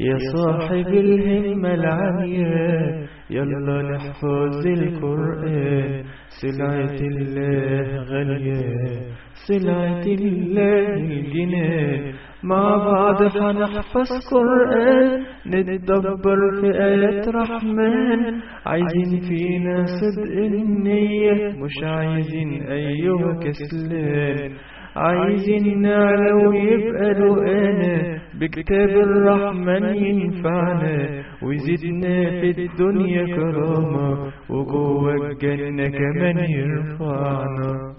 يا صاحب الهمة العالية يلا نحفظ القرآن. سلعة الله غالية. سلعة الله الجنان مع بعض هنحفظ قرآن. نتدبر في آيات رحمن. عايزين فينا صدق النية. مش عايزين أيها كسلان. عايزين نعلى ويبقى رؤانا. بكتاب الرحمن ينفعنا ويزيدنا في الدنيا كرامة وجوه الجنة كمان يرفعنا.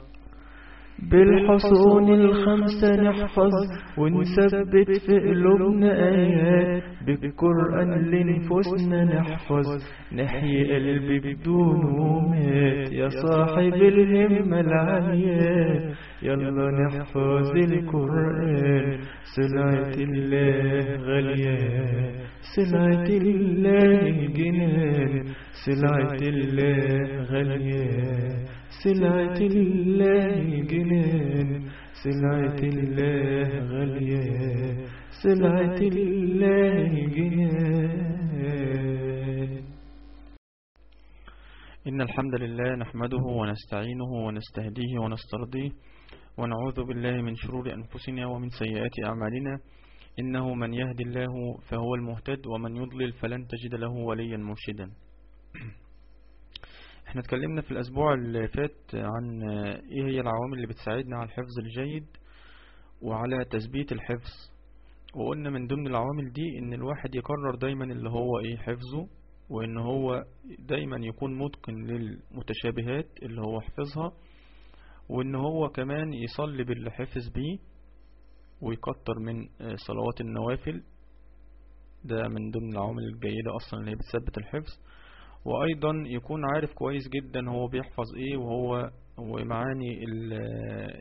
بالحصون الخمسة نحفظ ونثبت في قلوبنا آيات بالقرآن لنفوسنا نحفظ. نحيي قلبي بدون ومات يا صاحب الهمة العالية يلا نحفظ القرآن سلعة الله غالية سلعة الله الجنان سلعة الله غالية سلعة الله جنان. سلعة الله غالية. سلعة الله جنان. إن الحمد لله نحمده ونستعينه ونستهديه ونسترضيه ونعوذ بالله من شرور أنفسنا ومن سيئات أعمالنا. إنه من يهدي الله فهو المهتد ومن يضلل فلن تجد له وليا مرشدا. إحنا اتكلمنا في الأسبوع اللي فات عن إيه هي العوامل اللي بتساعدنا على الحفظ الجيد وعلى تثبيت الحفظ. وقلنا من ضمن العوامل دي إن الواحد يقرر دايما اللي هو إيه حفظه وإن هو دايما يكون متقن للمتشابهات اللي هو حفظها وإن هو كمان يصلي باللي حفظ بيه ويكتر من صلوات النوافل. ده من ضمن العوامل الجيدة أصلا اللي هي بتثبت الحفظ. وأيضا يكون عارف كويس جدا هو بيحفظ إيه وهو ومعاني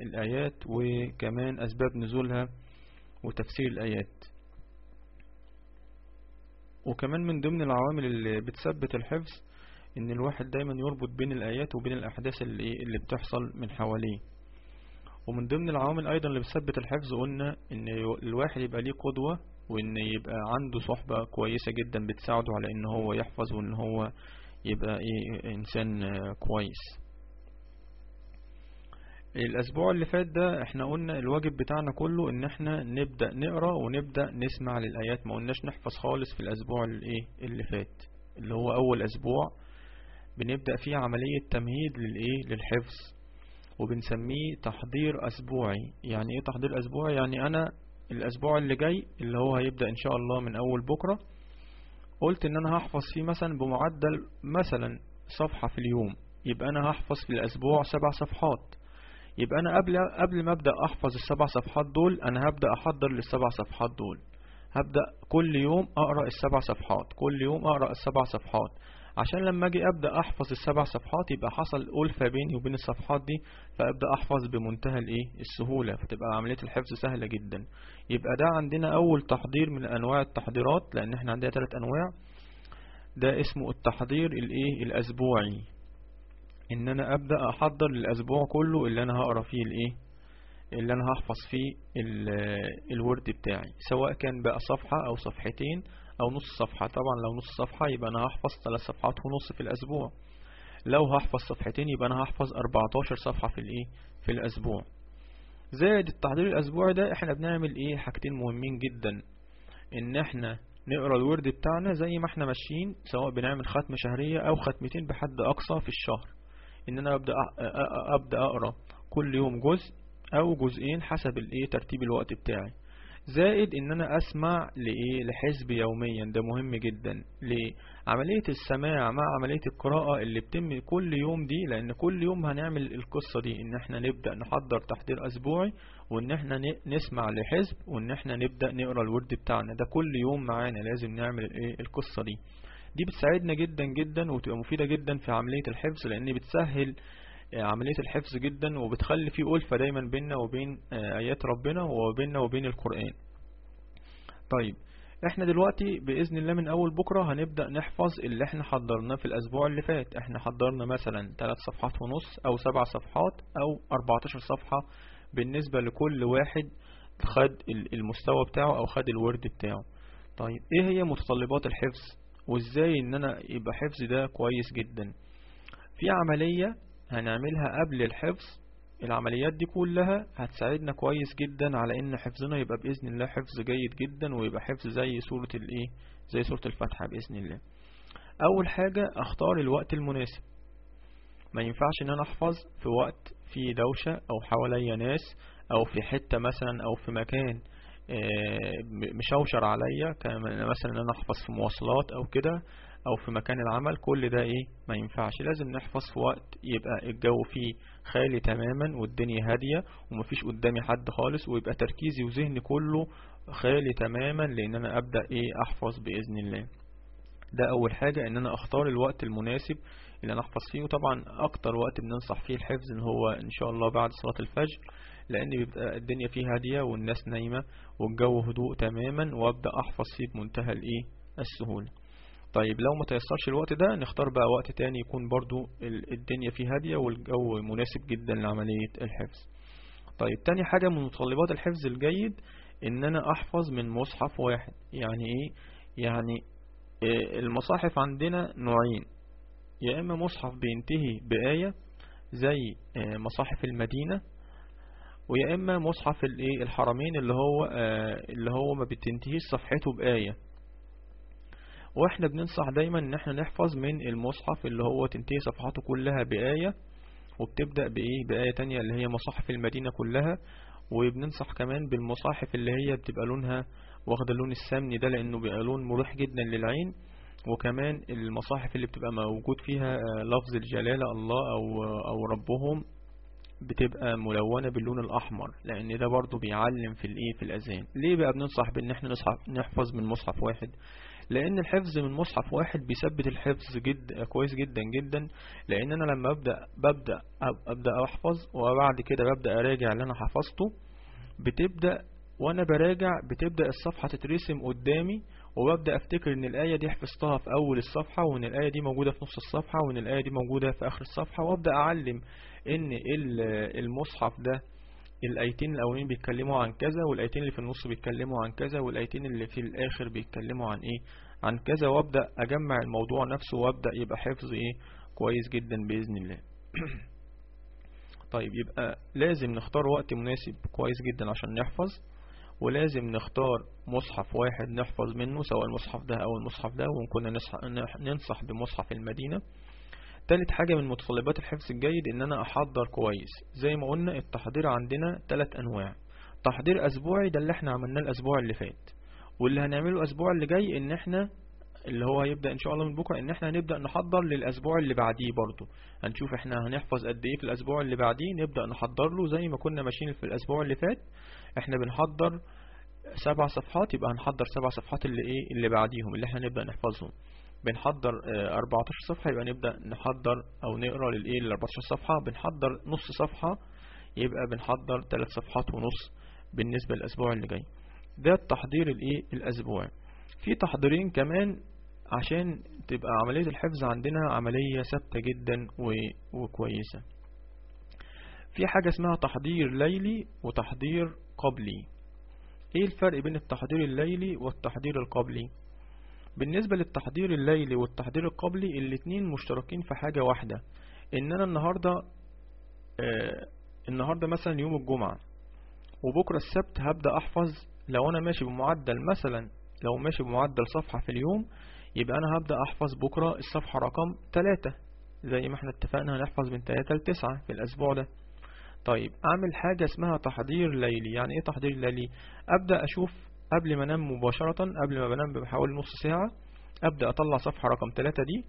الآيات وكمان أسباب نزولها وتفسير الآيات. وكمان من ضمن العوامل اللي بتثبت الحفظ إن الواحد دايما يربط بين الآيات وبين الأحداث اللي, اللي بتحصل من حواليه. ومن ضمن العوامل أيضا اللي بتثبت الحفظ قلنا إن الواحد يبقى ليه قدوة وإن يبقى عنده صحبة كويسة جدا بتساعده على إن هو يحفظ وإن هو يبقى إيه إنسان كويس. الأسبوع اللي فات ده إحنا قلنا الواجب بتاعنا كله إن إحنا نبدأ نقرأ ونبدأ نسمع للآيات. ما قلناش نحفظ خالص في الأسبوع اللي, إيه اللي فات اللي هو أول أسبوع بنبدأ فيه عملية تمهيد للإيه للحفظ وبنسميه تحضير أسبوعي. يعني إيه تحضير أسبوعي؟ يعني أنا الأسبوع اللي جاي اللي هو هيبدأ إن شاء الله من أول بكرة قلت إن أنا هحفظ فيه مثلا بمعدل مثلا صفحة في اليوم يبقى أنا هحفظ في الأسبوع سبع صفحات. يبقى أنا قبل قبل ما أبدأ أحفظ السبع صفحات دول أنا هبدأ أحضر للسبع صفحات دول. هبدأ كل يوم أقرأ السبع صفحات كل يوم أقرأ السبع صفحات. عشان لما أجي أبدأ أحفظ السبع صفحات يبقى حصل ألفة بيني وبين الصفحات دي فأبدأ أحفظ بمنتهى الإيه؟ السهولة فتبقى عملية الحفظ سهلة جدا. يبقى ده عندنا أول تحضير من أنواع التحضيرات لأن إحنا عندنا ثلاث أنواع. ده اسمه التحضير الإيه؟ الأسبوعي. إن أنا أبدأ أحضر للأسبوع كله اللي أنا هقرأ فيه الإيه؟ اللي أنا هحفظ فيه الورد بتاعي سواء كان بقى صفحة أو صفحتين أو نص صفحة. طبعا لو نص صفحة يبقى أنا هحفظ ثلاث صفحات ونص في الأسبوع. لو هحفظ صفحتين يبقى أنا هحفظ 14 صفحة في الإيه؟ في الأسبوع. زائد التحضير الأسبوعي ده إحنا بنعمل إيه؟ حاجتين مهمين جدا. إن إحنا نقرأ الورد بتاعنا زي ما إحنا ماشيين سواء بنعمل ختمة شهرية أو ختمتين بحد أقصى في الشهر. إن أنا أبدأ أبدأ أقرأ كل يوم جزء أو جزئين حسب الإيه؟ ترتيب الوقت بتاعي. زائد إن أنا أسمع لإيه؟ لحزب يوميا. ده مهم جدا. لعملية السماع مع عملية القراءة اللي بتم كل يوم دي لأن كل يوم هنعمل القصة دي إن إحنا نبدأ نحضر تحضير أسبوعي وإن إحنا نسمع لحزب وإن إحنا نبدأ نقرأ الورد بتاعنا. ده كل يوم معانا لازم نعمل الايه القصة دي. دي بتساعدنا جدا جدا وتبقى مفيدة جدا في عملية الحفظ لأن بتسهل عملية الحفظ جدا وبتخلي في ألفة دايما بيننا وبين آيات ربنا وبيننا وبين القرآن. طيب إحنا دلوقتي بإذن الله من أول بكرة هنبدأ نحفظ اللي إحنا حضرناه في الأسبوع اللي فات. إحنا حضرنا مثلا 3 صفحات ونص أو 7 صفحات أو 14 صفحة بالنسبة لكل واحد خد المستوى بتاعه أو خد الورد بتاعه. طيب إيه هي متطلبات الحفظ؟ وإزاي إن أنا يبقى حفظ ده كويس جدا؟ في عملية هنعملها قبل الحفظ العمليات دي كلها هتساعدنا كويس جدا على إن حفظنا يبقى بإذن الله حفظ جيد جدا ويبقى حفظ زي سورة الإيه؟ زي سورة الفاتحة بإذن الله. أول حاجة أختار الوقت المناسب. ما ينفعش إن أنا أحفظ في وقت فيه دوشة أو حواليا ناس أو في حتة مثلا أو في مكان مشوشر عليا مثلا إن أنا أحفظ في مواصلات أو كده. أو في مكان العمل كل ده إيه؟ ما ينفعش. لازم نحفظ في وقت يبقى الجو فيه خالي تماما والدنيا هادية ومفيش قدامي حد خالص ويبقى تركيزي وذهني كله خالي تماما لأن أنا أبدأ إيه؟ أحفظ بإذن الله. ده أول حاجة إن أنا أختار الوقت المناسب اللي أنا أحفظ فيه. وطبعا أكتر وقت بننصح فيه الحفظ إن هو إن شاء الله بعد صلاة الفجر لأن بيبقى الدنيا فيه هادية والناس نايمة والجو هدوء تماما وأبدأ أحفظ فيه بمنتهى الإيه؟ السهولة. طيب لو ما تيسرش الوقت ده نختار بقى وقت تاني يكون برضو الدنيا فيه هادية والجو مناسب جدا لعملية الحفظ. طيب تاني حاجة من متطلبات الحفظ الجيد إن أنا أحفظ من مصحف واحد. يعني إيه؟ يعني المصاحف عندنا نوعين. يا إما مصحف بينتهي بآية زي مصاحف المدينة ويا إما مصحف الايه الحرمين اللي هو اللي هو ما بتنتهيش صفحته بآية. وإحنا بننصح دايما إن إحنا نحفظ من المصحف اللي هو تنتهي صفحاته كلها بآية وبتبدأ بإيه؟ بآية تانية اللي هي مصاحف المدينة كلها. وبننصح كمان بالمصاحف اللي هي بتبقى لونها واخد اللون السمني ده لأنه بيبقى لون مريح جدا للعين. وكمان المصاحف اللي بتبقى موجود فيها لفظ الجلالة الله أو أو ربهم بتبقى ملونة باللون الأحمر لأن ده برضو بيعلم في الإيه؟ في الأذان. ليه بقى بننصح بأن إحنا نحفظ من مصحف واحد؟ لأن الحفظ من مصحف واحد بيثبت الحفظ جد كويس جدا جدا. لأن أنا لما أبدأ ببدأ أبدأ أحفظ وبعد كده ببدأ أراجع اللي أنا حفظته بتبدأ وأنا براجع بتبدأ الصفحة تترسم قدامي وببدأ أفتكر إن الآية دي حفظتها في أول الصفحة وإن الآية دي موجودة في نص الصفحة وإن الآية دي موجودة في آخر الصفحة وأبدأ أعلم إن المصحف ده الآيتين الأولين بيتكلموا عن كذا والآيتين اللي في النص بيتكلموا عن كذا والآيتين اللي في الآخر بيتكلموا عن إيه؟ عن كذا. وأبدأ أجمع الموضوع نفسه وأبدأ يبقى حفظ إيه؟ كويس جدا بإذن الله. طيب يبقى لازم نختار وقت مناسب كويس جدا عشان نحفظ ولازم نختار مصحف واحد نحفظ منه سواء المصحف ده أو المصحف ده وكنا ننصح بمصحف المدينة. تالت حاجة من متطلبات الحفظ الجيد إن أنا أحضر كويس. زي ما قلنا التحضير عندنا تلات أنواع. تحضير أسبوعي ده اللي إحنا عملناه الأسبوع اللي فات. واللي هنعمله الأسبوع اللي جاي إن إحنا اللي هو هيبدأ إن شاء الله من بكرة إن إحنا هنبدأ نحضر للأسبوع اللي بعديه برضو هنشوف إحنا هنحفظ قد إيه في الأسبوع اللي بعديه نبدأ نحضر له زي ما كنا ماشيين في الأسبوع اللي فات. إحنا بنحضر سبع صفحات يبقى هنحضر سبع صفحات اللي إيه اللي بعديهم اللي إحنا نبدأ نحفظهم. بنحضر 14 صفحة يبقى نبدأ نحضر أو نقرأ للإيه ال 14 صفحة. بنحضر نص صفحة يبقى بنحضر 3 صفحات ونص بالنسبة للأسبوع اللي جاي. ده التحضير الإيه الاسبوعي في تحضيرين كمان عشان تبقى عملية الحفظ عندنا عملية ثابتة جدا وكويسة. في حاجة اسمها تحضير ليلي وتحضير قبلي. إيه الفرق بين التحضير الليلي والتحضير القبلي؟ بالنسبة للتحضير الليلي والتحضير القبلي الاتنين مشتركين في حاجة واحدة إن أنا النهاردة آه النهاردة مثلا يوم الجمعة وبكرة السبت هبدأ أحفظ لو أنا ماشي بمعدل مثلا لو ماشي بمعدل صفحة في اليوم يبقى أنا هبدأ أحفظ بكرة الصفحة رقم 3 زي ما إحنا اتفقنا هنحفظ من 3 ل 9 في الأسبوع ده. طيب أعمل حاجة اسمها تحضير ليلي. يعني إيه تحضير ليلي؟ أبدأ أشوف قبل ما أنام مباشرة قبل ما بنام بحوالي نص ساعة أبدأ أطلع صفحة رقم 3 دي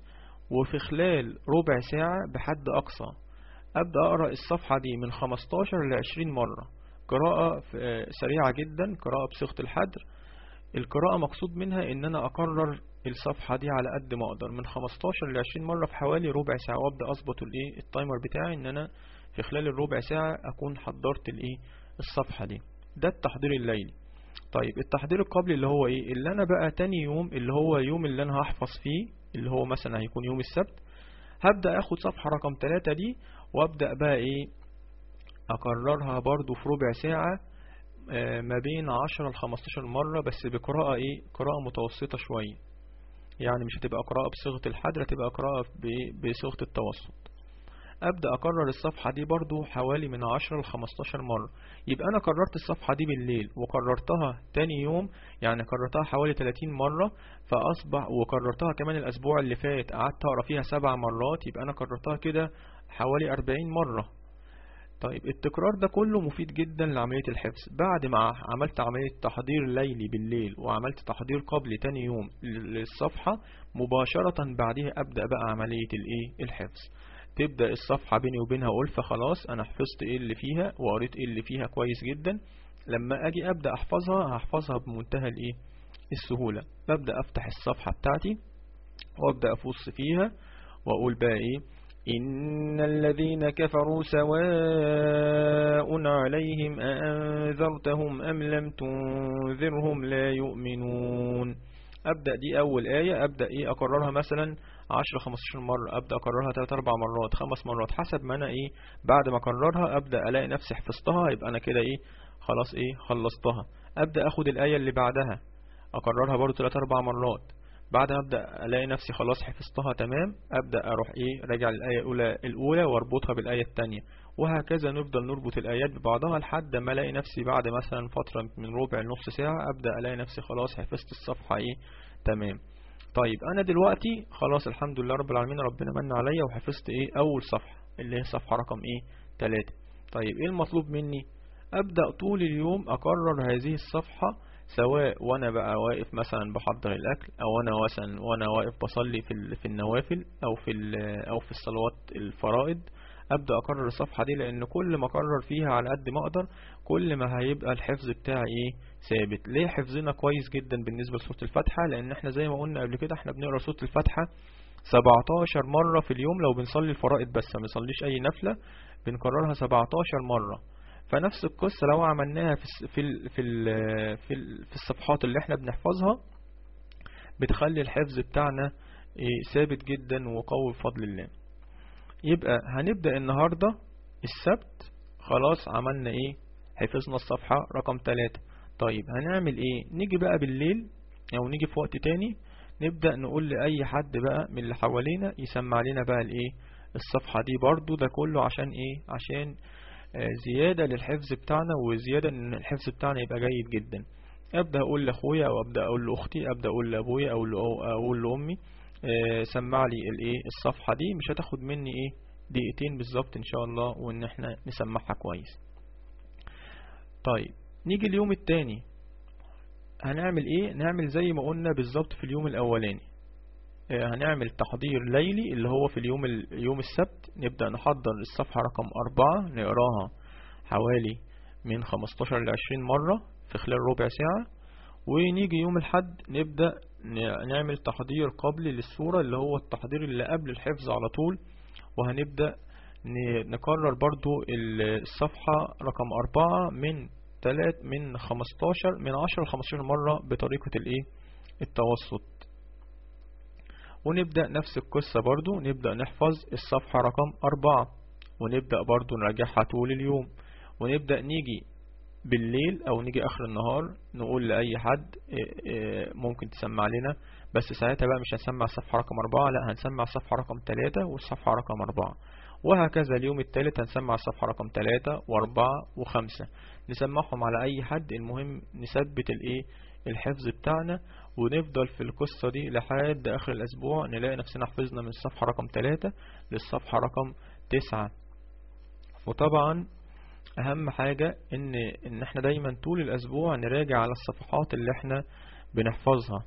وفي خلال ربع ساعة بحد أقصى أبدأ أقرأ الصفحة دي من 15 ل 20 مرة. قراءة سريعة جدا قراءة بصيغة الحدر. القراءة مقصود منها إن أنا اكرر الصفحة دي على قد ما أقدر. من 15 ل 20 مرة في حوالي ربع ساعة وأبدأ أظبط الإيه التايمر بتاعي إن أنا في خلال الربع ساعة أكون حضرت الإيه الصفحة دي. ده التحضير الليلي. طيب التحضير القبلي اللي هو إيه؟ اللي أنا بقى تاني يوم اللي هو يوم اللي أنا هحفظ فيه اللي هو مثلا هيكون يوم السبت هبدأ آخد صفحة رقم 3 دي وأبدأ بقى إيه؟ أكررها برضو في ربع ساعة آه، ما بين 10 ل 15 مرة بس بقراءة إيه؟ قراءة متوسطة شوية. يعني مش هتبقى قراءة بصيغة الحدر هتبقى قراءة بصيغة التوسط. أبدأ أكرر الصفحة دي برضو حوالي من 10 ل 15 مرة. يبقى أنا كررت الصفحة دي بالليل وكررتها تاني يوم يعني كررتها حوالي 30 مرة فأصبح وكررتها كمان الأسبوع اللي فات قعدت أقرأ فيها سبع مرات يبقى أنا كررتها كده حوالي 40 مرة. طيب التكرار ده كله مفيد جدا لعملية الحفظ. بعد ما عملت عملية تحضير ليلي بالليل وعملت تحضير قبل تاني يوم للصفحة مباشرة بعدها أبدأ بقى عملية الإيه؟ الحفظ. تبدأ الصفحة بيني وبينها ألفة خلاص أنا حفظت إيه اللي فيها وقريت إيه اللي فيها كويس جدا. لما أجي أبدأ أحفظها هحفظها بمنتهى الإيه؟ السهولة. ببدأ أفتح الصفحة بتاعتي وأبدأ أفص فيها وأقول بقى إيه؟ إن الذين كفروا سواء عليهم أأنذرتهم أم لم تنذرهم لا يؤمنون. أبدأ دي أول آية. أبدأ إيه؟ أكررها مثلا. 10 15 مرة أبدأ أكررها 3 4 مرات 5 مرات حسب ما أنا إيه بعد ما أكررها أبدأ ألاقي نفسي حفظتها يبقى أنا كده إيه خلاص إيه خلصتها. أبدأ أخد الآية اللي بعدها أكررها برضو 3 4 مرات. بعد ما أبدأ ألاقي نفسي خلاص حفظتها تمام أبدأ أروح إيه راجع الايه الأولى الأولى وأربطها بالآية الثانية وهكذا نفضل نربط الآيات ببعضها لحد ما ألاقي نفسي بعد مثلا فترة من ربع لنص ساعة أبدأ ألاقي نفسي خلاص حفظت الصفحة إيه تمام. طيب أنا دلوقتي خلاص الحمد لله رب العالمين ربنا من عليا وحفظت إيه؟ أول صفحة اللي هي صفحة رقم إيه؟ 3 طيب إيه المطلوب مني؟ أبدأ طول اليوم أكرر هذه الصفحة سواء وأنا بقى واقف مثلا بحضر الأكل أو أنا مثلا وأنا واقف بصلي في في النوافل أو في أو في الصلوات الفرائض. أبدأ اكرر الصفحة دي لأن كل ما اكرر فيها على قد ما أقدر كل ما هيبقى الحفظ بتاعي إيه؟ ثابت. ليه حفظنا كويس جدا بالنسبة لسوره الفاتحة؟ لأن إحنا زي ما قلنا قبل كده إحنا بنقرأ سوره الفاتحة 17 مرة في اليوم لو بنصلي الفرائض بس ما بنصليش أي نفلة بنكررها 17 مرة. فنفس القصة لو عملناها في في في في الصفحات اللي إحنا بنحفظها بتخلي الحفظ بتاعنا إيه، ثابت جدا وقوي بفضل الله. يبقى هنبدأ النهاردة السبت خلاص عملنا إيه؟ حفظنا الصفحة رقم 3 طيب هنعمل إيه؟ نيجي بقى بالليل أو نيجي في وقت تاني نبدأ نقول لأي حد بقى من اللي حوالينا يسمع لنا بقى الإيه؟ الصفحة دي برضو ده كله عشان إيه؟ عشان آه، زيادة للحفظ بتاعنا وزيادة إن الحفظ بتاعنا يبقى جيد جدا. أبدأ أقول لأخويا أو أبدأ أقول لأختي أبدأ أقول لأبويا أو أقول لأمي. سمع لي الايه الصفحة دي. مش هتاخد مني إيه دقيقتين بالظبط إن شاء الله وإن إحنا نسمعها كويس. طيب نيجي اليوم التاني. هنعمل إيه؟ نعمل زي ما قلنا بالظبط في اليوم الأولاني. آه، هنعمل تحضير ليلي اللي هو في اليوم ال- يوم السبت. نبدأ نحضر الصفحة رقم أربعة. نقراها حوالي من 15 ل 20 مرة في خلال ربع ساعة. ونيجي يوم الحد نبدأ نعمل تحضير قبلي للسورة اللي هو التحضير اللي قبل الحفظ على طول وهنبدأ نكرر برضو ال- الصفحة رقم أربعة من تلات من 15 من 10 ل 15 مرة بطريقة الإيه؟ التوسط. ونبدأ نفس القصة برضو نبدأ نحفظ الصفحة رقم أربعة ونبدأ برضو نراجعها طول اليوم. ونبدأ نيجي بالليل أو نيجي آخر النهار نقول لأي حد إيه إيه ممكن تسمع لنا. بس ساعتها بقى مش هنسمع الصفحة رقم أربعة لا هنسمع الصفحة رقم تلاتة والصفحة رقم أربعة. وهكذا اليوم التالت هنسمع الصفحة رقم تلاتة وأربعة وخمسة. نسمعهم على أي حد. المهم نثبت الإيه الحفظ بتاعنا ونفضل في القصة دي لحد آخر الأسبوع نلاقي نفسنا حفظنا من الصفحة رقم 3 للصفحة رقم 9 وطبعا أهم حاجة إن إن إحنا دايما طول الأسبوع نراجع على الصفحات اللي إحنا بنحفظها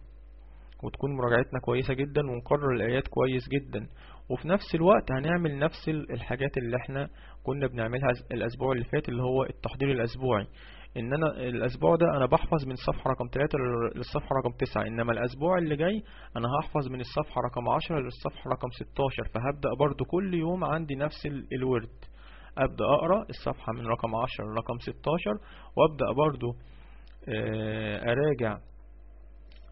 وتكون مراجعتنا كويسة جدا ونقرر الآيات كويس جدا. وفي نفس الوقت هنعمل نفس الحاجات اللي إحنا كنا بنعملها الأسبوع اللي فات اللي هو التحضير الأسبوعي. إن أنا الأسبوع ده أنا بحفظ من الصفحة رقم 3 للصفحة رقم 9 إنما الأسبوع اللي جاي أنا هحفظ من الصفحة رقم 10 للصفحة رقم 16 فهبدأ برضو كل يوم عندي نفس ال- الورد. أبدأ أقرأ الصفحة من رقم 10 لرقم 16 وأبدأ برضو آه، أراجع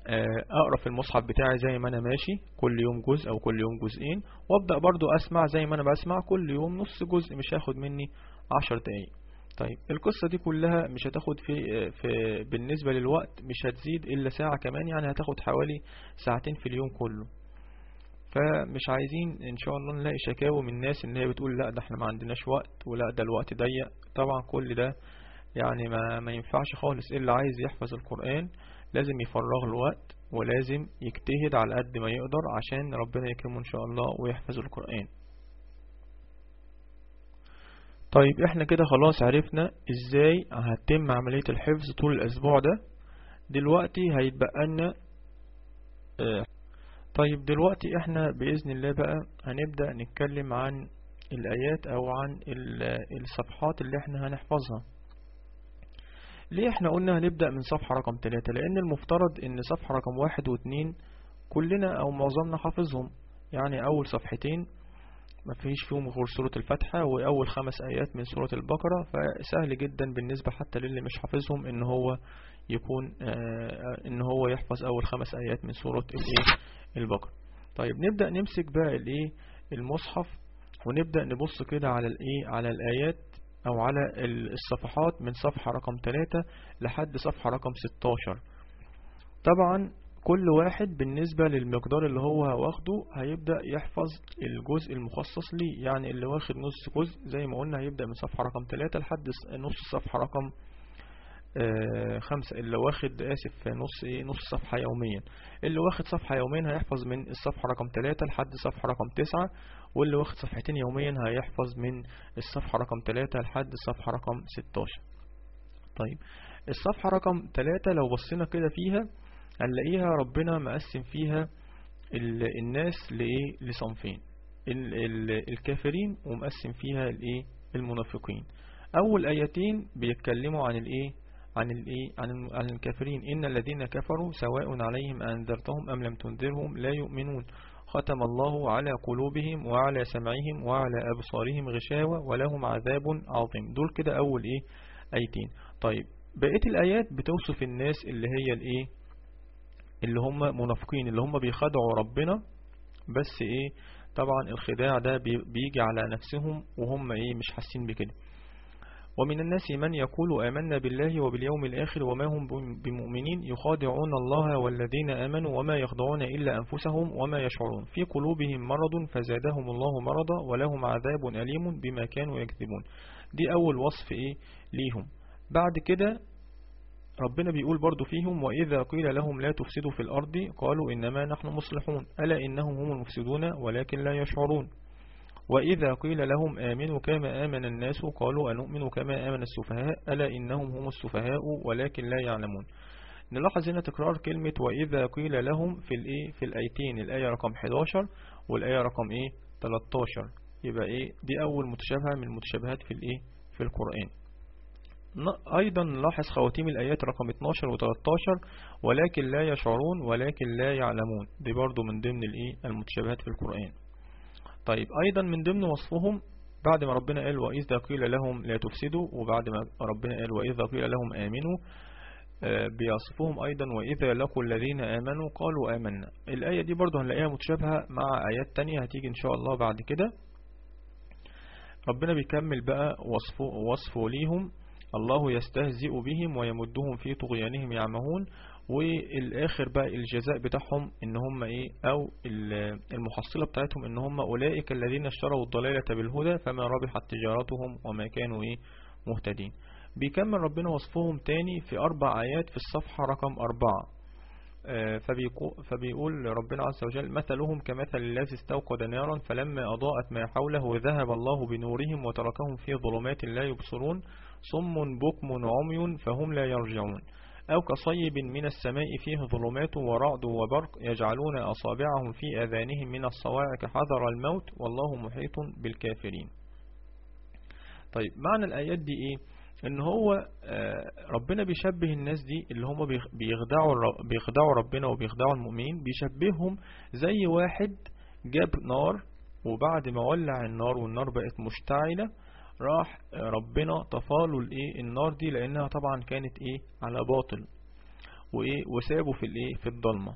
آه، أقرأ في المصحف بتاعي زي ما أنا ماشي كل يوم جزء أو كل يوم جزئين وأبدأ برضو أسمع زي ما أنا بسمع كل يوم نص جزء مش هياخد مني 10 دقايق. طيب القصة دي كلها مش هتاخد في, في بالنسبة للوقت مش هتزيد إلا ساعة كمان يعني هتاخد حوالي ساعتين في اليوم كله. فمش عايزين إن شاء الله نلاقي شكاوى من الناس إن هي بتقول لا ده إحنا ما عندناش وقت ولا ده الوقت ضيق. طبعا كل ده يعني ما, ما ينفعش خالص. اللي عايز يحفظ القرآن لازم يفرغ الوقت ولازم يجتهد على قد ما يقدر عشان ربنا يكرمه إن شاء الله ويحفظ القرآن. طيب إحنا كده خلاص عرفنا إزاي هتتم عملية الحفظ طول الأسبوع ده. دلوقتي هيتبقى لنا آه طيب دلوقتي إحنا بإذن الله بقى هنبدأ نتكلم عن الآيات أو عن الصفحات اللي إحنا هنحفظها. ليه إحنا قلنا هنبدأ من صفحة رقم 3 لأن المفترض إن صفحة رقم واحد واثنين كلنا أو معظمنا حافظهم. يعني أول صفحتين ما فيش فيهم غير سورة الفتحة وأول خمس آيات من سورة البقرة فسهل جدا بالنسبة حتى للي مش حافظهم إن هو يكون آه إن هو يحفظ أول خمس آيات من سورة الإيه؟ البقرة. طيب نبدأ نمسك بقى الإيه؟ المصحف ونبدأ نبص كده على الإيه؟ على الآيات أو على الصفحات من صفحة رقم 3 لحد صفحة رقم 16 طبعا كل واحد بالنسبة للمقدار اللي هو واخده هيبدأ يحفظ الجزء المخصص ليه يعني اللي واخد نص جزء زي ما قلنا هيبدأ من صفحة رقم 3 لحد نص صفحة رقم آه خمسة اللي واخد آسف نص إيه نص صفحة يوميا. اللي واخد صفحة يوميا هيحفظ من الصفحة رقم 3 لحد صفحة رقم 9 واللي واخد صفحتين يوميا هيحفظ من الصفحة رقم 3 لحد الصفحة رقم 16 طيب الصفحة رقم 3 لو بصينا كده فيها هنلاقيها ربنا مقسم فيها الناس لإيه؟ لصنفين. ال ال الكافرين ومقسم فيها الإيه؟ المنافقين. أول آيتين بيتكلموا عن الإيه؟ عن الايه عن عن الكافرين. إن الذين كفروا سواء عليهم أنذرتهم أم لم تنذرهم لا يؤمنون. ختم الله على قلوبهم وعلى سمعهم وعلى أبصارهم غشاوة ولهم عذاب عظيم. دول كده أول إيه؟ آيتين. طيب بقية الآيات بتوصف الناس اللي هي الايه اللي هم منافقين اللي هم بيخدعوا ربنا. بس إيه؟ طبعا الخداع ده بيجي على نفسهم وهم إيه؟ مش حاسين بكده. ومن الناس من يقول آمنا بالله وباليوم الآخر وما هم بمؤمنين يخادعون الله والذين آمنوا وما يخدعون إلا أنفسهم وما يشعرون. في قلوبهم مرض فزادهم الله مرضا ولهم عذاب أليم بما كانوا يكذبون. دي أول وصف إيه ليهم. بعد كده ربنا بيقول برضو فيهم وإذا قيل لهم لا تفسدوا في الأرض قالوا إنما نحن مصلحون. ألا إنهم هم المفسدون ولكن لا يشعرون. وإذا قيل لهم آمنوا كما آمن الناس قالوا أنؤمن كما آمن السفهاء؟ ألا إنهم هم السفهاء ولكن لا يعلمون. نلاحظ هنا تكرار كلمة وإذا قيل لهم في الإيه؟ في الآيتين. الآية رقم 11 والآية رقم إيه؟ 13 يبقى إيه؟ دي أول متشابهة من المتشابهات في الإيه؟ في القرآن. أيضا نلاحظ خواتيم الآيات رقم 12 و 13 ولكن لا يشعرون ولكن لا يعلمون. دي برضو من ضمن الإيه؟ المتشابهات في القرآن. طيب أيضا من ضمن وصفهم بعد ما ربنا قال وإذا قيل لهم لا تفسدوا وبعد ما ربنا قال وإذا قيل لهم آمنوا بيصفهم أيضا وإذا لقوا الذين آمنوا قالوا آمنا. الآية دي برضو هنلاقيها متشابهة مع آيات تانية هتيجي إن شاء الله بعد كده. ربنا بيكمل بقى وصفه, وصفه ليهم. الله يستهزئ بهم ويمدهم في طغيانهم يعمهون. والآخر بقى الجزاء بتاعهم إن هم إيه أو المحصلة بتاعتهم إن هم أولئك الذين اشتروا الضلالة بالهدى فما ربحت تجارتهم وما كانوا إيه مهتدين. بيكمل ربنا وصفهم تاني في أربع آيات في الصفحة رقم أربعة. فبيقول ربنا عز وجل مثلهم كمثل الذي استوقد نارا فلما أضاءت ما حوله ذهب الله بنورهم وتركهم في ظلمات لا يبصرون صم بكم عمي فهم لا يرجعون. أو كصيب من السماء فيه ظلمات ورعد وبرق يجعلون أصابعهم في أذانهم من الصواعق حذر الموت والله محيط بالكافرين. طيب معنى الآيات دي إيه؟ إن هو ربنا بيشبه الناس دي اللي هم بيخدعوا بيخدعوا ربنا وبيخدعوا المؤمنين بيشبههم زي واحد جاب نار وبعد ما ولع النار والنار بقت مشتعلة راح ربنا طفاله الايه النار دي لأنها طبعا كانت إيه؟ على باطل. وإيه؟ وسابه في الإيه؟ في الضلمة.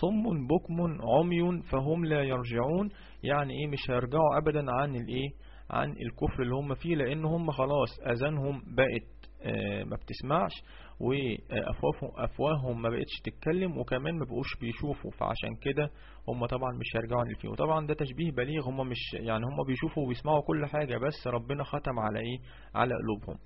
صم بكم عمي فهم لا يرجعون. يعني إيه؟ مش هيرجعوا ابدا عن الإيه؟ عن الكفر اللي هم فيه لأن هم خلاص أذانهم بقت ما بتسمعش وافواههم ما بقتش تتكلم وكمان ما بقوش بيشوفوا. فعشان كده هم طبعا مش هيرجعوا عن فيه وطبعا ده تشبيه بليغ. هم مش يعني هم بيشوفوا وبيسمعوا كل حاجة بس ربنا ختم على إيه؟ على قلوبهم.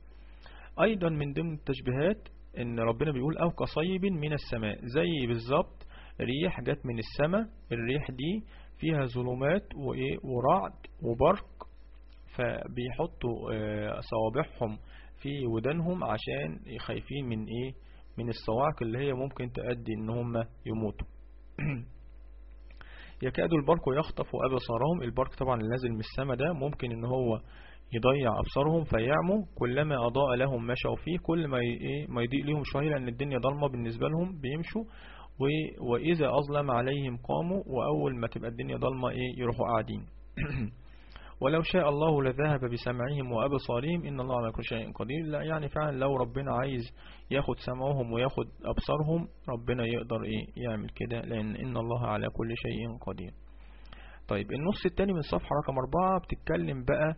أيضا من ضمن التشبيهات إن ربنا بيقول أو كصيب من السماء. زي بالظبط ريح جت من السماء. الريح دي فيها ظلمات وإيه؟ ورعد وبرق. فبيحطوا صوابعهم في ودانهم عشان خايفين من إيه؟ من الصواعق اللي هي ممكن تؤدي إن هم يموتوا. يكاد البرق يخطف أبصارهم. البرق طبعا اللي نازل من السماء ده ممكن إن هو يضيع أبصارهم فيعموا كلما أضاء لهم مشوا فيه كل ما إيه؟ ما يضيء لهم شوية لأن الدنيا ضلمة بالنسبة لهم بيمشوا. وإذا أظلم عليهم قاموا وأول ما تبقى الدنيا ضلمة إيه؟ يروحوا قاعدين. ولو شاء الله لذهب بسمعهم وأبصارهم إن الله على كل شيء قدير. لا يعني فعلا لو ربنا عايز ياخد سمعهم وياخد أبصارهم ربنا يقدر إيه؟ يعمل كده لأن إن الله على كل شيء قدير. طيب النص التاني من صفحة رقم أربعة بتتكلم بقى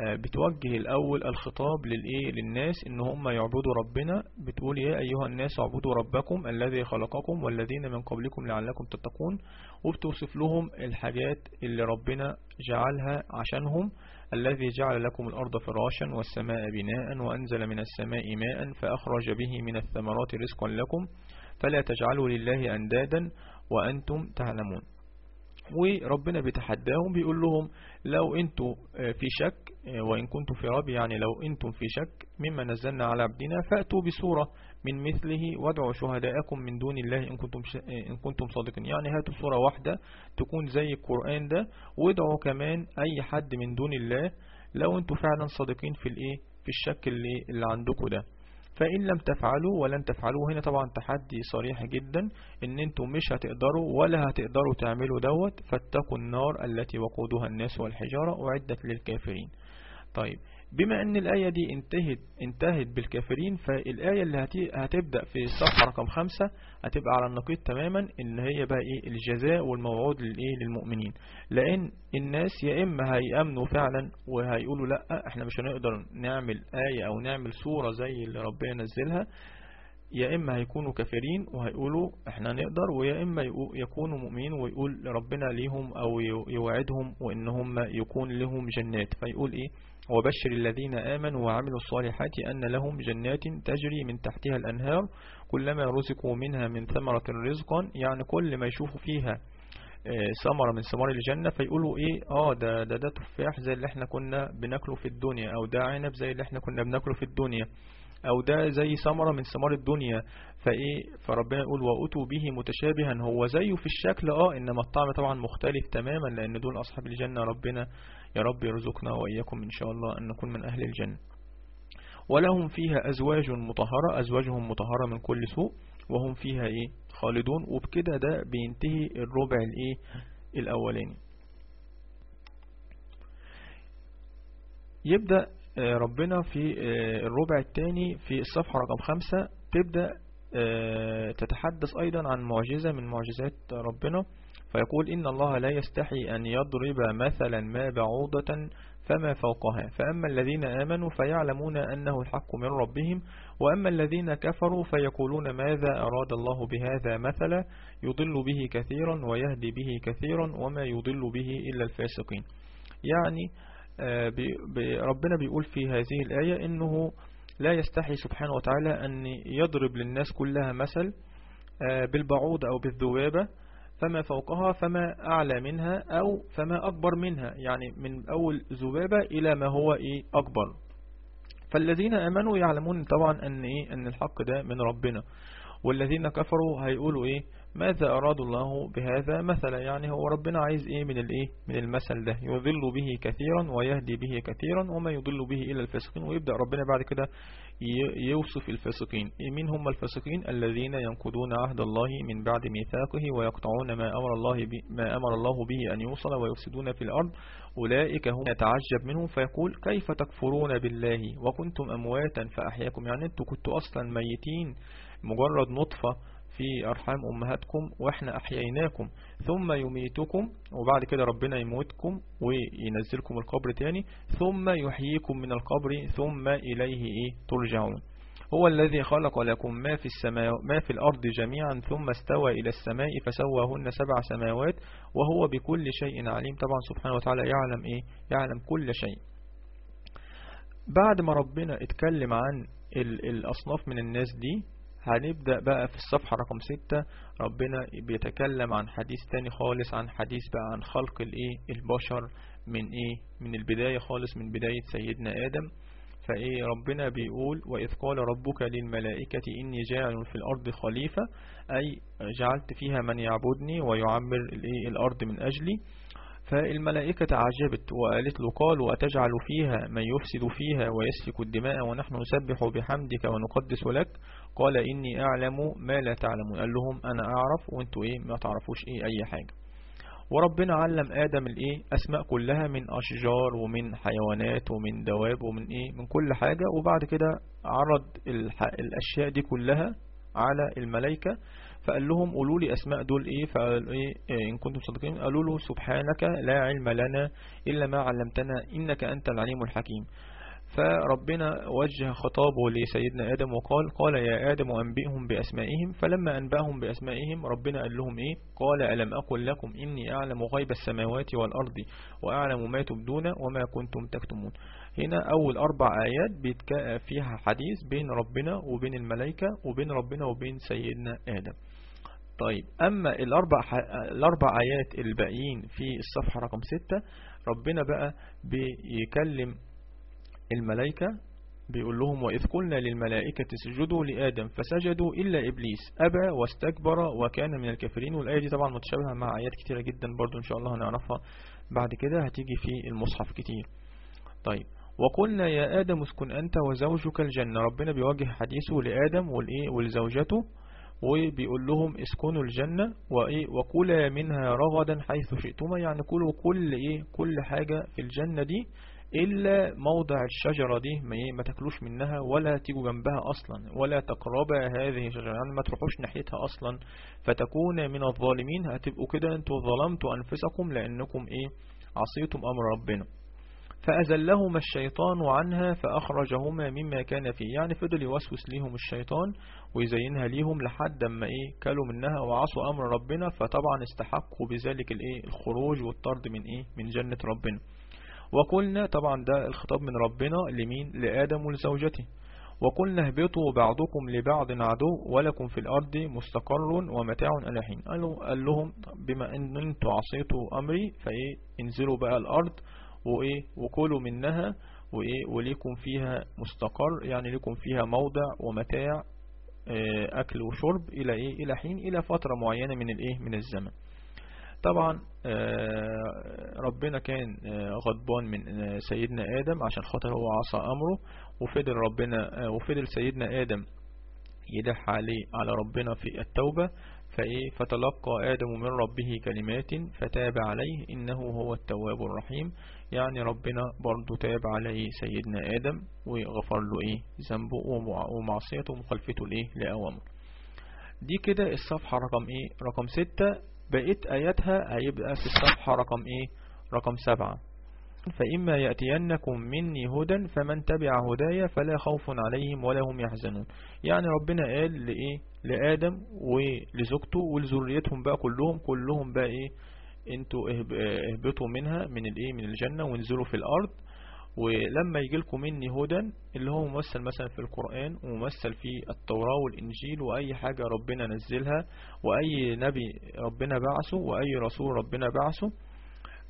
بتوجه الأول الخطاب للإيه؟ للناس إن هم يعبدوا ربنا. بتقول يا أيها الناس اعبدوا ربكم الذي خلقكم والذين من قبلكم لعلكم تتقون. وبتوصف لهم الحاجات اللي ربنا جعلها عشانهم. الذي جعل لكم الأرض فراشا والسماء بناء وأنزل من السماء ماء فأخرج به من الثمرات رزقا لكم. فلا تجعلوا لله أندادا وأنتم تعلمون. وربنا بيتحداهم بيقول لهم لو أنتوا في شك وإن كنتم في رب يعني لو إنتم في شك مما نزلنا على عبدنا فأتوا بسورة من مثله وادعوا شهداءكم من دون الله إن كنتم, إن كنتم صادقين. يعني هاتوا سورة واحدة تكون زي القرآن ده وادعوا كمان أي حد من دون الله لو أنتم فعلا صادقين في الإيه؟ في الشك اللي, اللي عندكم ده. فإن لم تفعلوا ولن تفعلوا. هنا طبعا تحدي صريح جدا إن أنتم مش هتقدروا ولا هتقدروا تعملوا دوت فاتقوا النار التي وقودها الناس والحجارة أعدت للكافرين. طيب بما أن الآية دي انتهت انتهت بالكافرين فالآية اللي هتبدأ في الصفحة رقم خمسة هتبقى على النقيض تماما ان هي بقى إيه الجزاء والموعود للإيه للمؤمنين. لأن الناس يا إما هيأمنوا فعلا وهيقولوا لأ إحنا مش هنقدر نعمل آية أو نعمل صورة زي اللي ربنا نزلها. يا إما هيكونوا كافرين وهيقولوا إحنا نقدر ويا إما يكونوا مؤمنين ويقول ربنا ليهم أو يوعدهم وإن هم يكون لهم جنات. فيقول إيه؟ وبشر الذين آمنوا وعملوا الصالحات أن لهم جنات تجري من تحتها الأنهار كلما رزقوا منها من ثمرة رزقا يعني كل ما يشوفوا فيها ثمرة من ثمار الجنة فيقولوا إيه؟ آه ده, ده ده تفاح زي اللي إحنا كنا بناكله في الدنيا أو ده عنب زي اللي إحنا كنا بناكله في الدنيا. أو ده زي ثمرة من ثمار الدنيا فإيه؟ فربنا يقول وأتوا به متشابها. هو زيه في الشكل آه إنما الطعم طبعا مختلف تماما لأن دول أصحاب الجنة. ربنا يا رب يرزقنا وإياكم إن شاء الله أن نكون من أهل الجنة. ولهم فيها أزواج مطهرة أزواجهم مطهرة من كل سوء وهم فيها إيه؟ خالدون. وبكده ده بينتهي الربع الإيه؟ الأولاني. يبدأ ربنا في الربع الثاني في الصفحة رقم خمسة تبدأ تتحدث أيضا عن معجزة من معجزات ربنا فيقول إن الله لا يستحي أن يضرب مثلا ما بعوضة فما فوقها. فأما الذين آمنوا فيعلمون أنه الحق من ربهم وأما الذين كفروا فيقولون ماذا أراد الله بهذا مثلا يضل به كثيرا ويهدي به كثيرا وما يضل به إلا الفاسقين. يعني ربنا بيقول في هذه الآية إنه لا يستحي سبحانه وتعالى أن يضرب للناس كلها مثل بالبعوض أو بالذبابة فما فوقها فما أعلى منها أو فما أكبر منها يعني من أول ذبابة إلى ما هو إيه؟ أكبر. فالذين أمنوا يعلمون طبعا أن إيه؟ أن الحق ده من ربنا. والذين كفروا هيقولوا إيه؟ ماذا أراد الله بهذا مثلا؟ يعني هو ربنا عايز إيه من الإيه؟ من المثل ده. يضل به كثيرا ويهدي به كثيرا وما يضل به إلا الفاسقين. ويبدأ ربنا بعد كده يوصف الفاسقين. مين هم الفاسقين؟ الذين ينقضون عهد الله من بعد ميثاقه ويقطعون ما أمر الله ما أمر الله به أن يوصل ويفسدون في الأرض. أولئك هم يتعجب منهم فيقول كيف تكفرون بالله وكنتم أمواتا فأحياكم؟ يعني أنتم كنتوا أصلا ميتين. مجرد نطفة في أرحام أمهاتكم وإحنا أحييناكم. ثم يميتكم وبعد كده ربنا يموتكم وينزلكم القبر تاني. ثم يحييكم من القبر ثم إليه إيه؟ ترجعون. هو الذي خلق لكم ما في السماء ما في الأرض جميعا ثم استوى إلى السماء فسواهن سبع سماوات وهو بكل شيء عليم. طبعا سبحانه وتعالى يعلم إيه؟ يعلم كل شيء. بعد ما ربنا اتكلم عن الأصناف من الناس دي هنبدأ بقى في الصفحة رقم ستة. ربنا بيتكلم عن حديث تاني خالص عن حديث بقى عن خلق الإيه؟ البشر من إيه؟ من البداية خالص من بداية سيدنا آدم. فإيه؟ ربنا بيقول وإذ قال ربك للملائكة إني جاعل في الأرض خليفة أي جعلت فيها من يعبدني ويعمر الإيه؟ الأرض من أجلي. فالملائكة تعجبت وقالت له قال وأتجعل فيها من يفسد فيها ويسفك الدماء ونحن نسبح بحمدك ونقدس لك؟ قال إني أعلم ما لا تعلمون. قال لهم أنا أعرف. وانتوا إيه؟ ما تعرفوش إيه أي حاجة. وربنا علم آدم الإيه؟ أسماء كلها من أشجار ومن حيوانات ومن دواب ومن إيه؟ من كل حاجة. وبعد كده عرض الأشياء دي كلها على الملائكة. فقال لهم قولوا لي أسماء دول إيه؟ فقال إيه, إيه إن كنتم صادقين. قالوا له سبحانك لا علم لنا إلا ما علمتنا إنك أنت العليم الحكيم. فربنا وجه خطابه لسيدنا آدم وقال قال يا آدم أنبئهم بأسمائهم. فلما أنبأهم بأسمائهم ربنا قال لهم إيه؟ قال ألم أقل لكم إني أعلم غيب السماوات والأرض وأعلم ما تبدون وما كنتم تكتمون. هنا أول أربع آيات فيها حديث بين ربنا وبين الملائكة وبين ربنا وبين سيدنا آدم. طيب أما الأربع, الأربع آيات الباقيين في الصفحة رقم ستة ربنا بقى بيكلم الملائكة؟ بيقول لهم وإذ قلنا للملائكة اسجدوا لآدم فسجدوا إلا إبليس أبى واستكبر وكان من الكافرين. والآية دي طبعا متشابهة مع آيات كتيرة جدا برضو إن شاء الله هنعرفها بعد كده هتيجي في المصحف كتير. طيب وقلنا يا آدم اسكن أنت وزوجك الجنة. ربنا بيوجه حديثه لآدم والإيه؟ ولزوجته وبيقول لهم اسكنوا الجنة وإيه؟ وكلا منها رغدا حيث شئتما. يعني كلوا كل إيه؟ كل حاجة في الجنة دي إلا موضع الشجرة دي ما, تاكلوش منها ولا تيجوا جنبها أصلا ولا تقربا هذه الشجرة يعني ما تروحوش ناحيتها أصلا. فتكون من الظالمين هتبقوا كده أنتوا ظلمتوا أنفسكم لأنكم إيه؟ عصيتم أمر ربنا. فأزلهما الشيطان عنها فأخرجهما مما كان فيه. يعني فضل يوسوس ليهم الشيطان ويزينها ليهم لحد ما إيه؟ كلوا منها وعصوا أمر ربنا فطبعا استحقوا بذلك الإيه؟ الخروج والطرد من إيه؟ من جنة ربنا. وقلنا طبعا ده الخطاب من ربنا لمين؟ لآدم ولزوجته. وقلنا اهبطوا بعضكم لبعض عدو ولكم في الأرض مستقر ومتاع إلى حين. قال لهم بما أن أنتوا عصيتوا أمري فإيه؟ انزلوا بقى الأرض وإيه؟ وكلوا منها وإيه؟ وليكم فيها مستقر يعني لكم فيها موضع ومتاع أكل وشرب إلى إيه؟ إلى حين إلى فترة معينة من الإيه؟ من الزمن. طبعا ربنا كان غضبان من سيدنا آدم عشان خاطر هو عصى أمره وفضل ربنا وفضل سيدنا آدم يدح عليه على ربنا في التوبة. فإيه؟ فتلقى آدم من ربه كلمات فتاب عليه إنه هو التواب الرحيم. يعني ربنا برضو تاب عليه سيدنا آدم وغفر له إيه؟ ذنبه ومعصيته ومخالفته لأوامر دي كده الصفحة رقم إيه؟ رقم ستة. بقيت آياتها هيبقى في الصفحة رقم إيه؟ رقم سبعة. فإما يأتينكم مني هدى فمن تبع هدايا فلا خوف عليهم ولا هم يحزنون. يعني ربنا قال لإيه؟ لآدم ولزوجته ولذريتهم بقى كلهم كلهم بقى إيه؟ أنتوا اهبطوا منها من الإيه؟ من الجنة وانزلوا في الأرض. ولما يجي لكم مني هدى اللي هو ممثل مثلا في القرآن وممثل في التوراة والإنجيل وأي حاجة ربنا نزلها وأي نبي ربنا بعثه وأي رسول ربنا بعثه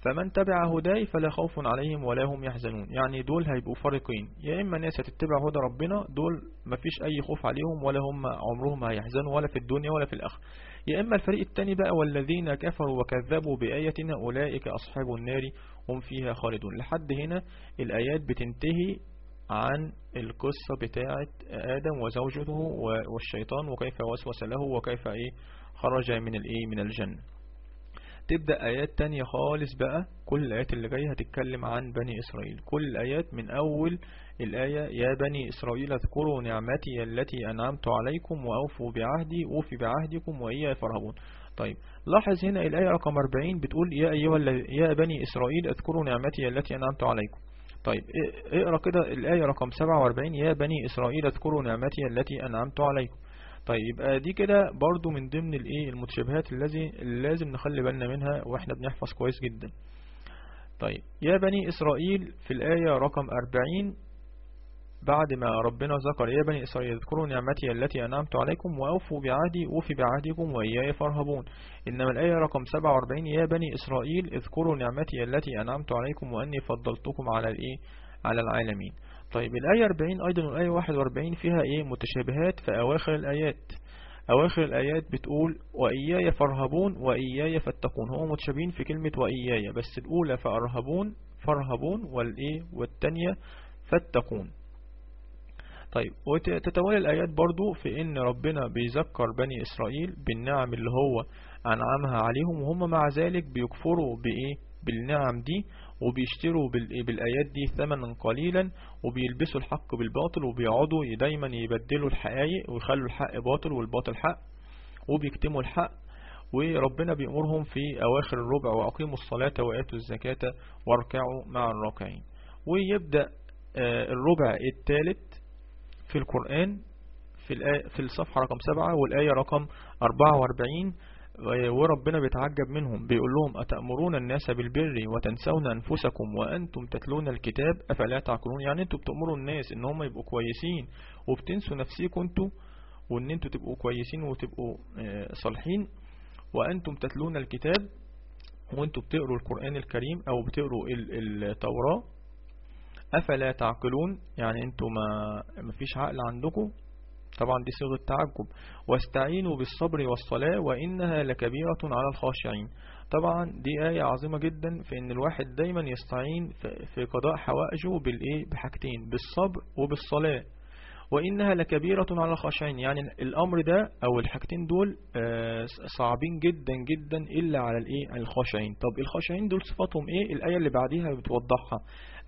فمن تبع هداي فلا خوف عليهم ولا هم يحزنون. يعني دول هيبقوا فريقين يا إما ناس هتتبع هدى ربنا دول مفيش أي خوف عليهم ولا هم عمرهم هيحزنوا ولا في الدنيا ولا في الآخرة. يا إما الفريق الثاني بقى والذين كفروا وكذبوا بآياتنا أولئك أصحاب النار هم فيها خالدون. لحد هنا الآيات بتنتهي عن القصة بتاعة آدم وزوجته والشيطان وكيف وسوس له وكيف إيه خرج من الإيه من الجنة. تبدأ آيات تانية خالص بقى. كل الآيات اللي جاية هتتكلم عن بني إسرائيل. كل الآيات من أول الآية يا بني إسرائيل اذكروا نعمتي التي أنعمت عليكم وأوفوا بعهدي أوفي بعهدكم وإياي فارهبون. طيب لاحظ هنا الآية رقم 40 بتقول يا أيها يا بني إسرائيل اذكروا نعمتي التي أنعمت عليكم. طيب اقرأ كده الآية رقم 47 يا بني إسرائيل اذكروا نعمتي التي أنعمت عليكم. طيب يبقى دي كده برضو من ضمن الإيه المتشابهات الذي لازم نخلي بالنا منها وإحنا بنحفظ كويس جدا. طيب يا بني إسرائيل في الآية رقم 40 بعد ما ربنا ذكر يا بني إسرائيل اذكروا نعمتي التي أنعمت عليكم وأوفوا بعهدي أوفي بعهدكم وإياي فارهبون. إنما الآية رقم 47 يا بني إسرائيل اذكروا نعمتي التي أنعمت عليكم وأني فضلتكم على الإيه؟ على العالمين. طيب الآية 40 أيضا والآية 41 فيها إيه؟ متشابهات في أواخر الآيات. أواخر الآيات بتقول وإياي فارهبون وإياي فاتقون. هو متشابهين في كلمة وإياي بس الأولى فأرهبون فارهبون والإيه؟ والتانية فاتقون. طيب وتتوالى الآيات برضو في إن ربنا بيذكر بني إسرائيل بالنعم اللي هو أنعمها عليهم وهم مع ذلك بيكفروا بإيه؟ بالنعم دي وبيشتروا بالآيات دي ثمنا قليلا وبيلبسوا الحق بالباطل وبيقعدوا دايما يبدلوا الحقائق ويخلوا الحق باطل والباطل حق وبيكتموا الحق وربنا بيأمرهم في أواخر الربع وأقيموا الصلاة وآتوا الزكاة واركعوا مع الراكعين. ويبدأ الربع الثالث في القرآن في الآية في الصفحة رقم 7 والآية رقم 44 وربنا بيتعجب منهم بيقول لهم أتأمرون الناس بالبر وتنسون أنفسكم وأنتم تتلون الكتاب؟ أفلا تعقلون؟ يعني أنتم بتأمروا الناس إن هم يبقوا كويسين وبتنسوا نفسيكم أنتم وإن أنتم تبقوا كويسين وتبقوا صالحين وأنتم تتلون الكتاب وأنتم بتقروا القرآن الكريم أو بتقروا التوراة. أفلا تعقلون؟ يعني أنتم ما مفيش عقل عندكم؟ طبعا دي صيغة تعجب. واستعينوا بالصبر والصلاة وإنها لكبيرة على الخاشعين. طبعا دي آية عظيمة جدا في إن الواحد دايما يستعين في قضاء حوائجه بالإيه؟ بحاجتين بالصبر وبالصلاة. وإنها لكبيرة على الخاشعين يعني الأمر ده أو الحاجتين دول صعبين جدا جدا إلا على الإيه؟ الخاشعين طب الخاشعين دول صفاتهم إيه؟ الآية اللي بعديها بتوضحها.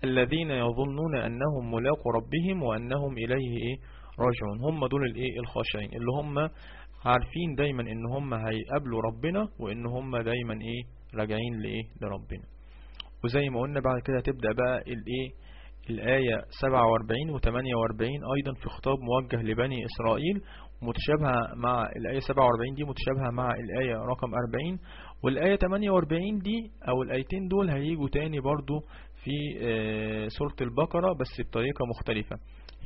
الذين يظنون أنهم ملاقوا ربهم وأنهم إليه إيه؟ راجعون. هم دول الإيه؟ الخاشعين اللي هم عارفين دايما إن هم هيقابلوا ربنا وإن هم دايما إيه؟ راجعين لإيه؟ لربنا. وزي ما قلنا بعد كده تبدأ بقى الإيه؟ الآية 47 و 48 أيضا في خطاب موجه لبني إسرائيل متشابهة مع الآية 47 دي متشابهة مع الآية رقم 40 والآية 48 دي أو الآيتين دول هيجوا تاني برضو في سورة البقرة بس بطريقة مختلفة.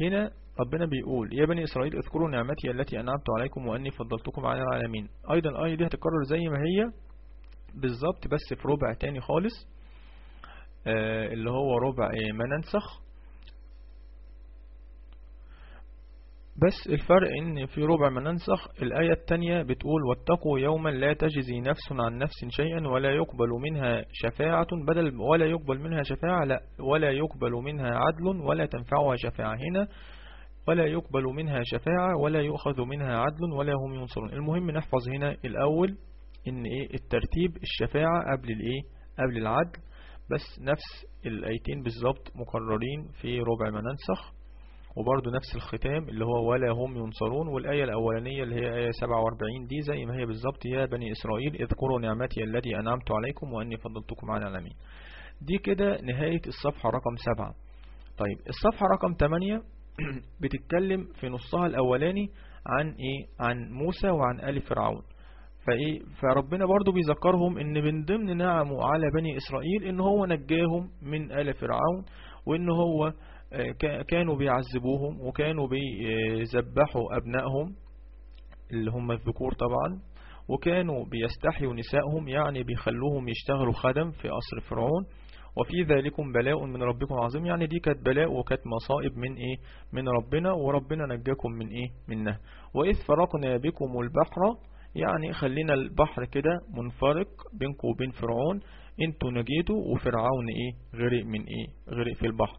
هنا ربنا بيقول يا بني إسرائيل اذكروا نعمتي التي أنعمت عليكم وأني فضلتكم على العالمين. أيضا الآية دي هتكرر زي ما هي بالظبط بس في ربع تاني خالص. آه اللي هو ربع ما ننسخ. بس الفرق إن في ربع ما ننسخ الآية التانية بتقول واتقوا يوما لا تجزي نفس عن نفس شيئا ولا يقبل منها شفاعة بدل ولا يقبل منها شفاعة لا ولا يقبل منها عدل ولا تنفعها شفاعة هنا ولا يقبل منها شفاعة ولا يؤخذ منها عدل ولا هم ينصرون. المهم نحفظ هنا الأول إن إيه؟ الترتيب الشفاعة قبل الإيه؟ قبل العدل. بس نفس الآيتين بالظبط مكررين في ربع ما ننسخ وبرضه نفس الختام اللي هو ولا هم ينصرون والآية الأولانية اللي هي آية 47 دي زي ما هي بالظبط يا بني إسرائيل اذكروا نعمتي التي أنعمت عليكم وأني فضلتكم على العالمين. دي كده نهاية الصفحة رقم 7 طيب الصفحة رقم 8 بتتكلم في نصها الأولاني عن إيه؟ عن موسى وعن آل فرعون. فإيه؟ فربنا برضو بيذكرهم إن من ضمن نعمه على بني إسرائيل إن هو نجاهم من آل فرعون وإن هو كانوا بيعذبوهم وكانوا بيذبحوا أبنائهم اللي هم الذكور طبعا وكانوا بيستحيوا نسائهم يعني بيخلوهم يشتغلوا خدم في قصر فرعون وفي ذلكم بلاء من ربكم عظيم. يعني دي كانت بلاء وكانت مصائب من إيه؟ من ربنا وربنا نجاكم من إيه؟ منها. وإذ فرقنا بكم البحر يعني خلينا البحر كده منفرق بينكم وبين فرعون. أنتوا نجيتوا وفرعون إيه؟ غرق من إيه؟ غرق في البحر.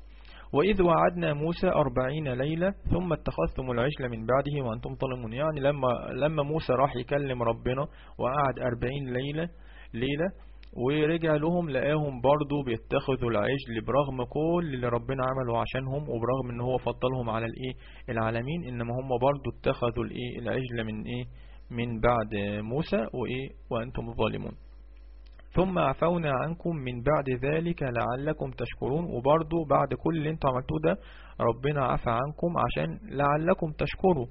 وإذ وعدنا موسى أربعين ليلة ثم اتخذتم العجل من بعده وأنتم ظالمون. يعني لما لما موسى راح يكلم ربنا وقعد أربعين ليلة ليلة ورجع لهم لقاهم برضو بيتخذوا العجل برغم كل اللي ربنا عمله عشانهم وبرغم إن هو فضلهم على الإيه؟ العالمين. إنما هم برضو اتخذوا الإيه؟ العجل من إيه؟ من بعد موسى وإيه؟ وأنتم ظالمون. ثم عفونا عنكم من بعد ذلك لعلكم تشكرون. وبرضو بعد كل اللي أنتم عملتوه ده ربنا عفى عنكم عشان لعلكم تشكروا.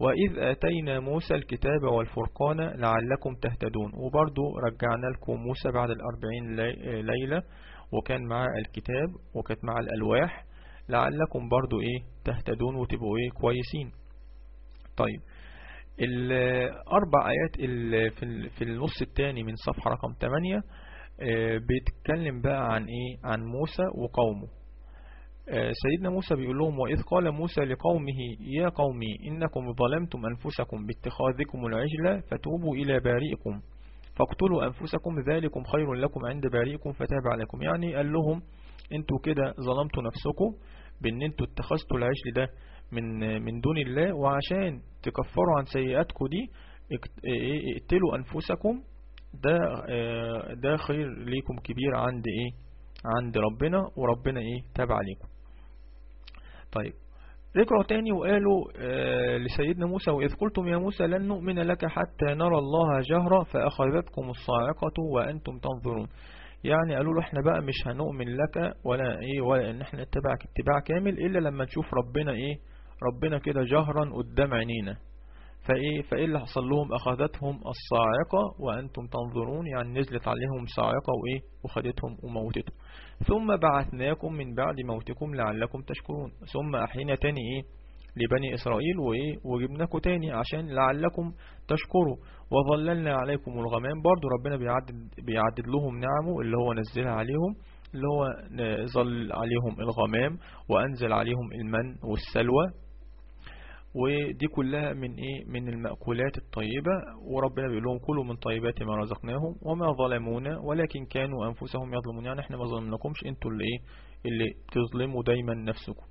وإذ آتينا موسى الكتاب والفرقان لعلكم تهتدون. وبرضو رجعنا لكم موسى بعد الأربعين ليلة وكان مع الكتاب وكانت مع الألواح. لعلكم برضو إيه؟ تهتدون وتبقوا إيه؟ كويسين. طيب. الأربع آيات في النص الثاني من صفحة رقم 8 بيتكلم بقى عن إيه؟ عن موسى وقومه. سيدنا موسى بيقول لهم وإذ قال موسى لقومه يا قومي إنكم ظلمتم أنفسكم باتخاذكم العجل فتوبوا إلى بارئكم. فاقتلوا أنفسكم ذلكم خير لكم عند بارئكم فتاب عليكم. يعني قال لهم أنتوا كده ظلمتوا نفسكم بإن أنتوا اتخذتوا العجل ده من من دون الله وعشان تكفروا عن سيئاتكم دي اقتلوا أنفسكم. ده ده خير ليكم كبير عند إيه عند ربنا وربنا إيه تابع عليكم. طيب رجعوا تاني وقالوا آه لسيدنا موسى وإذ قلتم يا موسى لن نؤمن لك حتى نرى الله جهرا فأخذتكم الصاعقة وأنتم تنظرون. يعني قالوا له إحنا بقى مش هنؤمن لك ولا إيه ولا إن إحنا نتبعك اتباع كامل إلا لما نشوف ربنا إيه ربنا كده جهرا قدام عينينا. فإيه؟ فإيه اللي حصل لهم؟ أخذتهم الصاعقة وأنتم تنظرون يعني نزلت عليهم صاعقة وإيه؟ وخدتهم وموتتهم. ثم بعثناكم من بعد موتكم لعلكم تشكرون. ثم احينا تاني إيه؟ لبني إسرائيل وإيه؟ وجبناكم تاني عشان لعلكم تشكروا. وظللنا عليكم الغمام. برضو ربنا بيعدد, بيعدد لهم نعمه اللي هو نزلها عليهم اللي هو ظل عليهم الغمام وأنزل عليهم المن والسلوى. ودي كلها من إيه؟ من المأكولات الطيبة وربنا بيقول لهم كلوا من طيبات ما رزقناهم وما ظلمونا ولكن كانوا أنفسهم يظلمون. يعني إحنا ما ظلمناكمش أنتوا اللي إيه؟ اللي بتظلموا دايما نفسكم.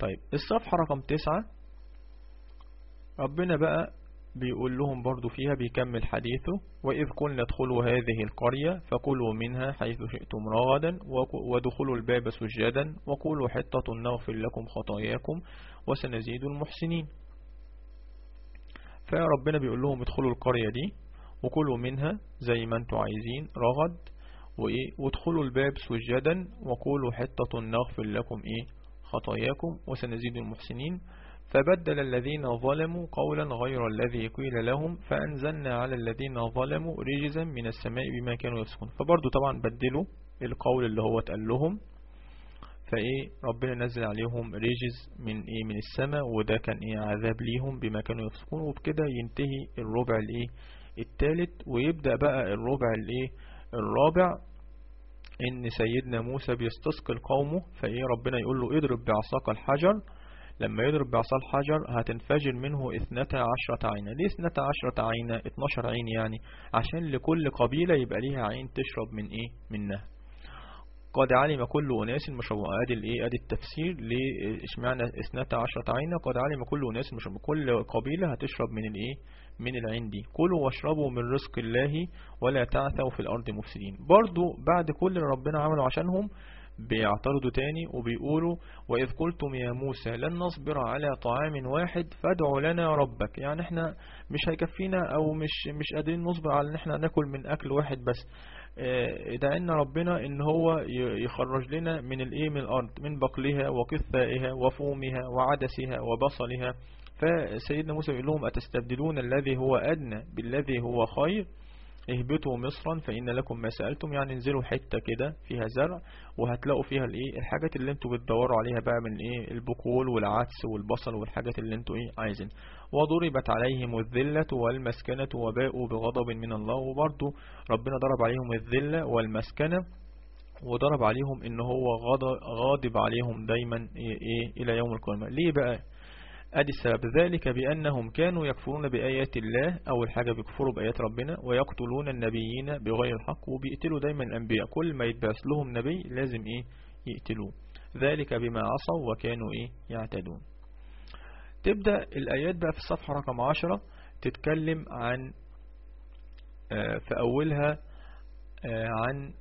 طيب الصفحة رقم تسعة. ربنا بقى بيقول لهم برضو فيها بيكمل حديثه وإذ قلنا ادخلوا هذه القرية فكلوا منها حيث شئتم رغدا ودخلوا الباب سجدا وقولوا حطة نغفر لكم خطاياكم. وسنزيد المحسنين. فربنا بيقول لهم ادخلوا القرية دي وكلوا منها زي ما أنتوا عايزين رغد وإيه وادخلوا الباب سجدا وقولوا حطة نغفر لكم إيه خطاياكم وسنزيد المحسنين. فبدل الذين ظلموا قولا غير الذي قيل لهم فأنزلنا على الذين ظلموا رجزا من السماء بما كانوا يفسقون. فبرضو طبعا بدلوا القول اللي هو اتقال لهم. فإيه ربنا نزل عليهم رجز من إيه من السماء وده كان إيه عذاب ليهم بما كانوا يفسقون. وبكده ينتهي الربع الإيه الثالث ويبدأ بقى الربع الإيه الرابع إن سيدنا موسى بيستسقي قومه فإيه ربنا يقول له اضرب بعصاك الحجر. لما يضرب بعصا الحجر هتنفجر منه اثنتا عشرة عينا. ليه اثنتا عشرة عينا؟ اتناشر عين يعني. عشان لكل قبيلة يبقى ليها عين تشرب من إيه منها. قد علم كل أناس مشرب ادي الايه ادي التفسير ليه إشمعنى إثنتا عشرة عينا قد علم كل أناس مشرب كل قبيلة هتشرب من الايه من العين دي كلوا واشربوا من رزق الله ولا تعثوا في الأرض مفسدين. برضو بعد كل اللي ربنا عمله عشانهم بيعترضوا تاني وبيقولوا وإذ قلتم يا موسى لن نصبر على طعام واحد فادع لنا ربك. يعني إحنا مش هيكفينا أو مش مش قادرين نصبر على إن إحنا ناكل من أكل واحد بس. دعنا ربنا إن هو يخرج لنا من الإيه من الأرض من بقلها وقثائها وفومها وعدسها وبصلها فسيدنا موسى يقول لهم أتستبدلون الذي هو أدنى بالذي هو خير؟ اهبطوا مصرا فإن لكم ما سألتم يعني انزلوا حتة كده فيها زرع وهتلاقوا فيها الايه الحاجات اللي أنتوا بتدوروا عليها بقى من إيه البقول والعدس والبصل والحاجات اللي أنتوا إيه عايزين. وضربت عليهم الذلة والمسكنة وباءوا بغضب من الله وبرضو ربنا ضرب عليهم الذلة والمسكنة وضرب عليهم إن هو غاضب عليهم دايما إيه إلى يوم القيامة. ليه بقى؟ أدي السبب ذلك بأنهم كانوا يكفرون بآيات الله أول حاجة بيكفروا بآيات ربنا ويقتلون النبيين بغير الحق وبيقتلوا دايما الأنبياء. كل ما يتبعث لهم نبي لازم إيه؟ يقتلوه. ذلك بما عصوا وكانوا إيه؟ يعتدون. تبدأ الآيات بقى في الصفحة رقم عشرة تتكلم عن في أولها عن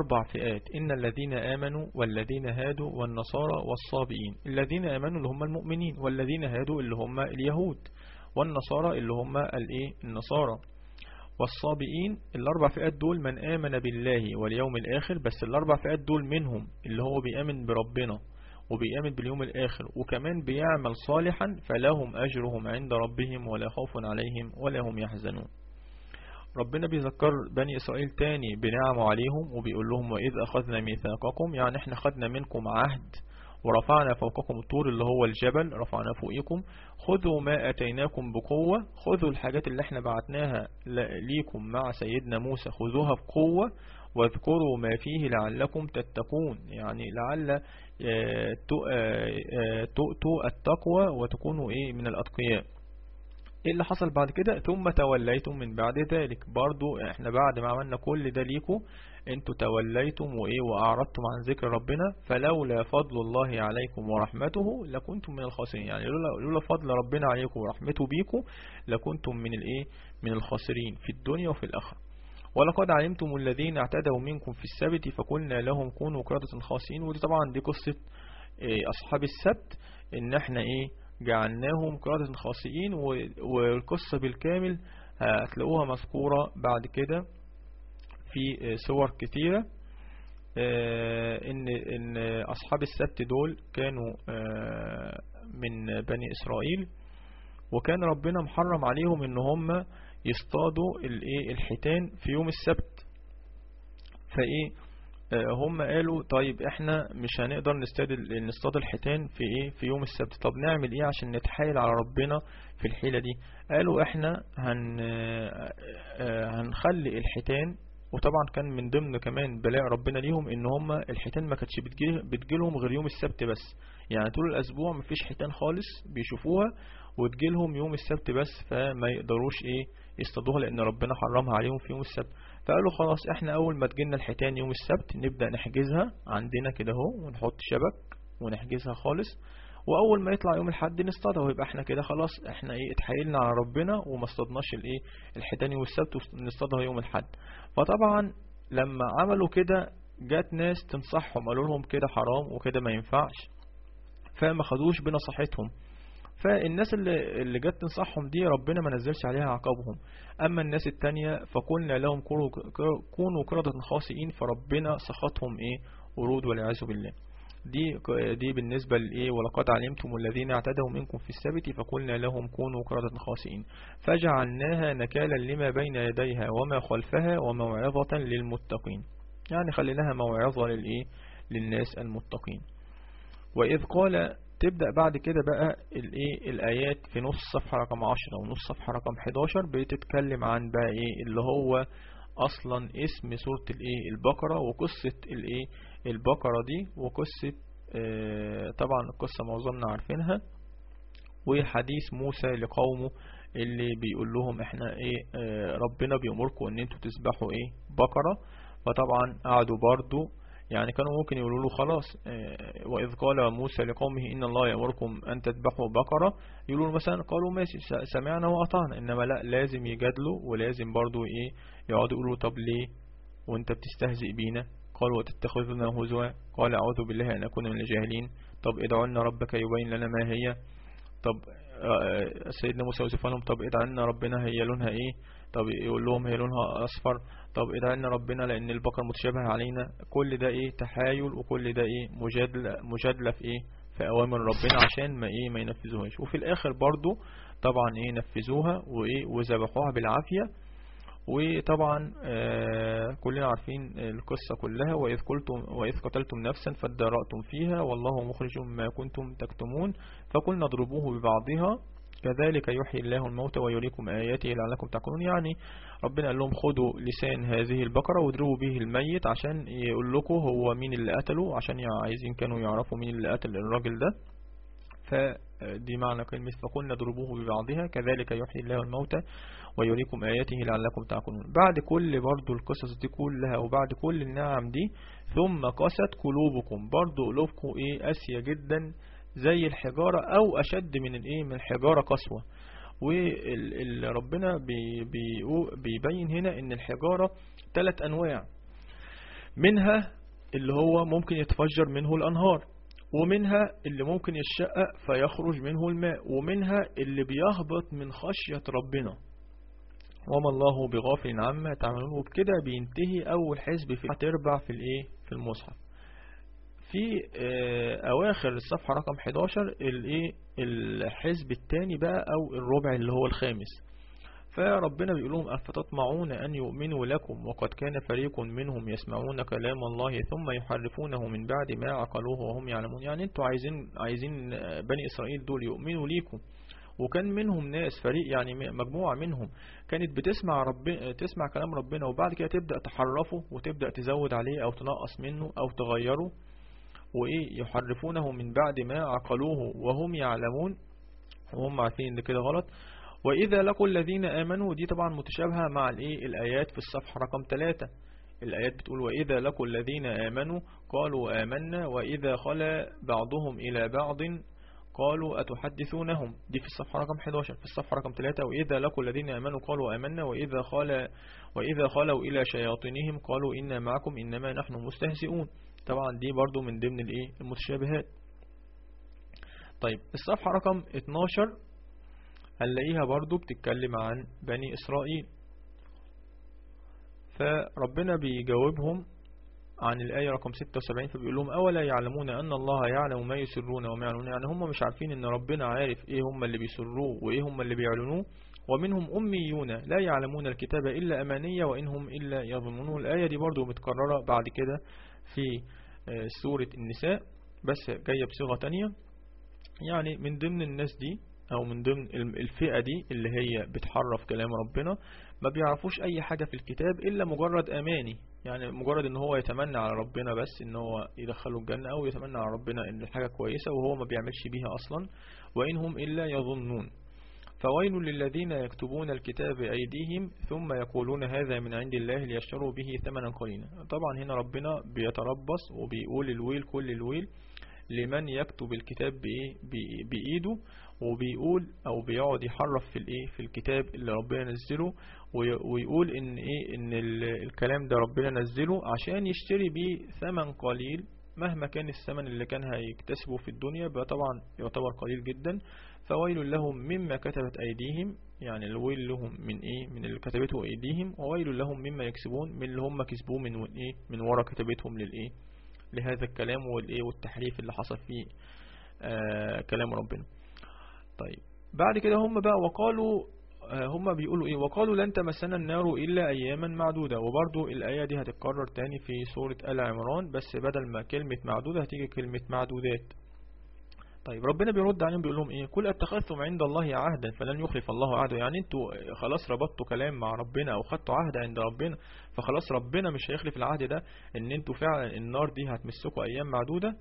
أربع فئات. إن الذين آمنوا والذين هادوا والنصارى والصابئين. الذين آمنوا اللي هم المؤمنين والذين هادوا اللي هم اليهود والنصارى اللي هم الإيه؟ النصارى. والصابئين الأربع فئات دول من آمن بالله واليوم الآخر بس الأربع فئات دول منهم اللي هو بيآمن بربنا وبيآمن باليوم الآخر وكمان بيعمل صالحا فلهم أجرهم عند ربهم ولا خوف عليهم ولا هم يحزنون. ربنا بيذكر بني إسرائيل تاني بنعمه عليهم وبيقول لهم وإذ أخذنا ميثاقكم يعني إحنا خدنا منكم عهد ورفعنا فوقكم الطور اللي هو الجبل رفعنا فوقكم خذوا ما أتيناكم بقوة خذوا الحاجات اللي إحنا بعتناها ليكم مع سيدنا موسى خذوها بقوة واذكروا ما فيه لعلكم تتقون. يعني لعل تؤتوا التقوى وتكونوا إيه من الأتقياء. إيه اللي حصل بعد كده؟ ثم توليتم من بعد ذلك. برضو إحنا بعد ما عملنا كل ده ليكم أنتوا توليتم وإيه وأعرضتم عن ذكر ربنا فلولا فضل الله عليكم ورحمته لكنتم من الخاسرين. يعني لولا, لولا فضل ربنا عليكم ورحمته بيكم لكنتم من الإيه؟ من الخاسرين في الدنيا وفي الآخرة. ولقد علمتم الذين اعتدوا منكم في السبت فقلنا لهم كونوا قردة خاسئين ودي طبعا دي قصة إيه أصحاب السبت إن إحنا إيه جعلناهم قردة خاسئين والقصة بالكامل هتلاقوها مذكورة بعد كده في صور كتيرة ان إن أصحاب السبت دول كانوا من بني إسرائيل وكان ربنا محرم عليهم إن هم يصطادوا الايه الحيتان في يوم السبت. فإيه هم قالوا طيب إحنا مش هنقدر نستاد نصطاد الحيتان في إيه؟ في يوم السبت. طب نعمل إيه عشان نتحايل على ربنا في الحيلة دي؟ قالوا إحنا هن هنخلي الحيتان وطبعا كان من ضمن كمان بلاء ربنا ليهم إن هم الحيتان ما كانتش بتجيلهم غير يوم السبت بس. يعني طول الأسبوع مفيش حيتان خالص بيشوفوها وتجيلهم يوم السبت بس فما يقدروش إيه؟ يصطادوها لأن ربنا حرمها عليهم في يوم السبت. فقالوا خلاص إحنا اول ما تجينا الحيتان يوم السبت نبدأ نحجزها عندنا كده اهو ونحط شبك ونحجزها خالص. وأول ما يطلع يوم الحد نصطادها ويبقى إحنا كده خلاص إحنا إيه اتحايلنا على ربنا وما اصطادناش الايه الحيتان يوم السبت ونصطادها يوم الحد فطبعا لما عملوا كده جات ناس تنصحهم قالوا لهم كده حرام وكده ما ينفعش. فما خدوش بنصيحتهم. فالناس اللي, اللي جت تنصحهم دي ربنا ما نزلش عليها عقابهم. أما الناس التانية فقلنا لهم كونوا قردة خاسئين فربنا سخطهم إيه؟ ورود والعياذ بالله. دي دي بالنسبة لإيه؟ ولقد علمتم الذين اعتدوا منكم في السبت فقلنا لهم كونوا قردة خاسئين. فجعلناها نكالا لما بين يديها وما خلفها وموعظة للمتقين. يعني خليناها موعظة للإيه؟ للناس المتقين. وإذ قال تبدأ بعد كده بقى الإيه؟ الآيات في نص صفحة رقم 10 ونص صفحة رقم 11 بتتكلم عن بقى إيه؟ اللي هو أصلا اسم سورة الإيه؟ البقرة وقصة الإيه؟ البقرة دي وقصة آه طبعا القصة معظمنا عارفينها وحديث موسى لقومه اللي بيقول لهم إحنا إيه؟ آه ربنا بيأمركم إن أنتوا تذبحوا إيه؟ بقرة. فطبعا قعدوا برضو يعني كانوا ممكن يقولوا له خلاص وإذ قال موسى لقومه إن الله يأمركم أن تذبحوا بقرة يقولوا له مثلا قالوا ماشي سمعنا وأطعنا إنما لا لازم يجادلوا ولازم برضو إيه يقعدوا يقولوا طب ليه؟ وأنت بتستهزئ بينا؟ قالوا وتتخذنا هزوا؟ قال أعوذ بالله أن أكون من الجاهلين. طب ادعوا لنا ربك يبين لنا ما هي. طب سيدنا موسى يوسف لهم طب ادعوا لنا ربنا هي لونها إيه؟ طب يقول لهم هي لونها أصفر. طب ادعوا لنا ربنا لأن البقر متشابه علينا كل ده إيه؟ تحايل وكل ده إيه؟ مجادلة, مجادلة في إيه؟ في أوامر ربنا عشان ما إيه؟ ما ينفذوهاش. وفي الآخر برضو طبعا إيه؟ نفذوها وإيه؟ وذبحوها بالعافية. وطبعا آه كلنا عارفين القصة كلها. وإذ, قلتم وإذ قتلتم نفسا فادرأتم فيها والله مخرج ما كنتم تكتمون. فقلنا اضربوه ببعضها. كذلك يحيي الله الموتى ويريكم آياته لعلكم تعقلون. يعني ربنا قال لهم خدوا لسان هذه البقرة واضربوا به الميت عشان يقول لكم هو مين اللي قتله عشان عايزين كانوا يعرفوا مين اللي قتل الراجل ده. فدي معنى كلمة فقلنا اضربوه ببعضها كذلك يحيي الله الموتى ويريكم آياته لعلكم تعقلون. بعد كل برضو القصص دي كلها وبعد كل النعم دي ثم قست قلوبكم. برضو قلوبكم إيه؟ قاسية جدا. زي الحجارة أو أشد من الإيه من الحجارة قسوة. واللي ربنا بي بي بيبين هنا إن الحجارة ثلاث أنواع. منها اللي هو ممكن يتفجر منه الأنهار ومنها اللي ممكن يشقق فيخرج منه الماء ومنها اللي بيهبط من خشية ربنا. وما الله بغافل عما تعملون. وبكده بينتهي أول حزب في تربع في الإيه في المصحف. في أواخر الصفحة رقم 11 الايه الحزب الثاني بقى أو الربع اللي هو الخامس. فربنا بيقول لهم أفتطمعون أن يؤمنوا لكم وقد كان فريق منهم يسمعون كلام الله ثم يحرفونه من بعد ما عقلوه وهم يعلمون. يعني أنتوا عايزين عايزين بني إسرائيل دول يؤمنوا ليكم. وكان منهم ناس فريق يعني مجموعة منهم كانت بتسمع ربنا تسمع كلام ربنا وبعد كده تبدأ تحرفه وتبدأ تزود عليه أو تنقص منه أو تغيره. وإيه؟ يحرفونه من بعد ما عقلوه وهم يعلمون. وهم عارفين إن كده غلط. وإذا لقوا الذين آمنوا دي طبعا متشابهة مع الإيه؟ الآيات في الصفحة رقم 3 الآيات بتقول وإذا لقوا الذين آمنوا قالوا آمنا. وإذا خلا بعضهم إلى بعض قالوا أتحدثونهم؟ دي في الصفحة رقم 11 في الصفحة رقم 3 وإذا لقوا الذين آمنوا قالوا آمنا. وإذا خلا وإذا خلوا إلى شياطينهم قالوا إنا معكم إنما نحن مستهزئون. طبعا دي برضو من ضمن الإيه؟ المتشابهات. طيب الصفحة رقم 12 هنلاقيها برضو بتتكلم عن بني إسرائيل. فربنا بيجاوبهم عن الآية رقم 76 فبيقول لهم أولا يعلمون أن الله يعلم ما يسرون وما يعلنون؟ يعني هم مش عارفين أن ربنا عارف إيه هم اللي بيسروه وإيه هم اللي بيعلنوه. ومنهم أميون لا يعلمون الكتاب إلا أمانية وإنهم إلا يظنون. الآية دي برضو متكررة بعد كده. في سورة النساء بس جاية بصيغة تانية. يعني من ضمن الناس دي أو من ضمن الفئة دي اللي هي بتحرف كلام ربنا ما بيعرفوش أي حاجة في الكتاب إلا مجرد أماني. يعني مجرد إن هو يتمنى على ربنا بس إن هو يدخله الجنة أو يتمنى على ربنا إن الحاجة كويسة وهو ما بيعملش بيها أصلا وانهم إلا يظنون. فويل للذين يكتبون الكتاب بأيديهم ثم يقولون هذا من عند الله ليشتروا به ثمنا قليلا. طبعا هنا ربنا بيتربص وبيقول الويل كل الويل لمن يكتب الكتاب بإيده وبيقول أو بيقعد يحرف في الإيه؟ في الكتاب اللي ربنا نزله ويقول إن إيه؟ إن الكلام ده ربنا نزله عشان يشتري بيه ثمن قليل مهما كان الثمن اللي كان هيكتسبه في الدنيا بقى طبعا يعتبر قليل جدا. فويل لهم مما كتبت أيديهم يعني الويل لهم من إيه؟ من اللي كتبته أيديهم وويل لهم مما يكسبون من اللي هم كسبوه من إيه؟ من ورا كتبتهم للإيه؟ لهذا الكلام والإيه؟ والتحريف اللي حصل فيه آه كلام ربنا. طيب بعد كده هم بقى وقالوا هم بيقولوا إيه؟ وقالوا لن تمسنا النار إلا أياما معدودة. وبرضو الآية دي هتتكرر تاني في سورة آل عمران بس بدل ما كلمة معدودة هتيجي كلمة معدودات. طيب ربنا بيرد عليهم بيقول لهم إيه؟ كل اتخذتم عند الله عهدا فلن يخلف الله عهده يعني أنتوا خلاص ربطتوا كلام مع ربنا أو خدتوا عهد عند ربنا فخلاص ربنا مش هيخلف العهد ده. إن أنتوا فعلا النار دي هتمسكوا أيام معدودة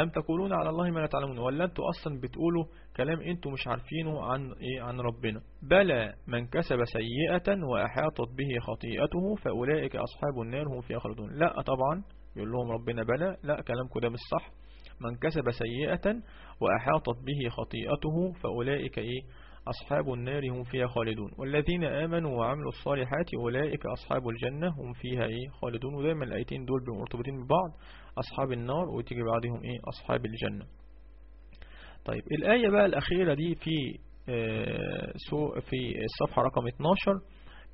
أم تقولون على الله ما لا تعلمون؟ ولا أنتوا أصلا بتقولوا كلام أنتوا مش عارفينه عن إيه؟ عن ربنا. بلى من كسب سيئة وأحاطت به خطيئته فأولئك أصحاب النار هم فيها خالدون. لا طبعا. يقول لهم ربنا بلى. لا كلامكم ده مش صح. من كسب سيئة وأحاطت به خطيئته فأولئك إيه؟ أصحاب النار هم فيها خالدون. والذين آمنوا وعملوا الصالحات أولئك أصحاب الجنة هم فيها إيه؟ خالدون. ودايما الآيتين دول مرتبطين ببعض. أصحاب النار وتيجي بعدهم إيه؟ أصحاب الجنة. طيب الآية بقى الأخيرة دي في آه في الصفحة رقم 12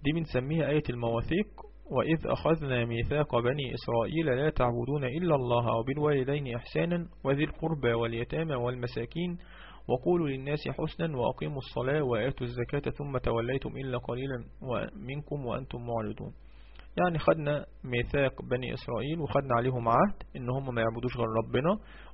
دي بنسميها آية المواثيق وإذ أخذنا ميثاق بني إسرائيل لا تعبدون إلا الله وبالوالدين إحسانا وذي القربى واليتامى والمساكين وقولوا للناس حسنا وأقيموا الصلاة وآتوا الزكاة ثم توليتم إلا قليلا منكم وأنتم معرضون. يعني خدنا ميثاق بني إسرائيل وخدنا عليهم عهد إن هم ما يعبدوش غير ربنا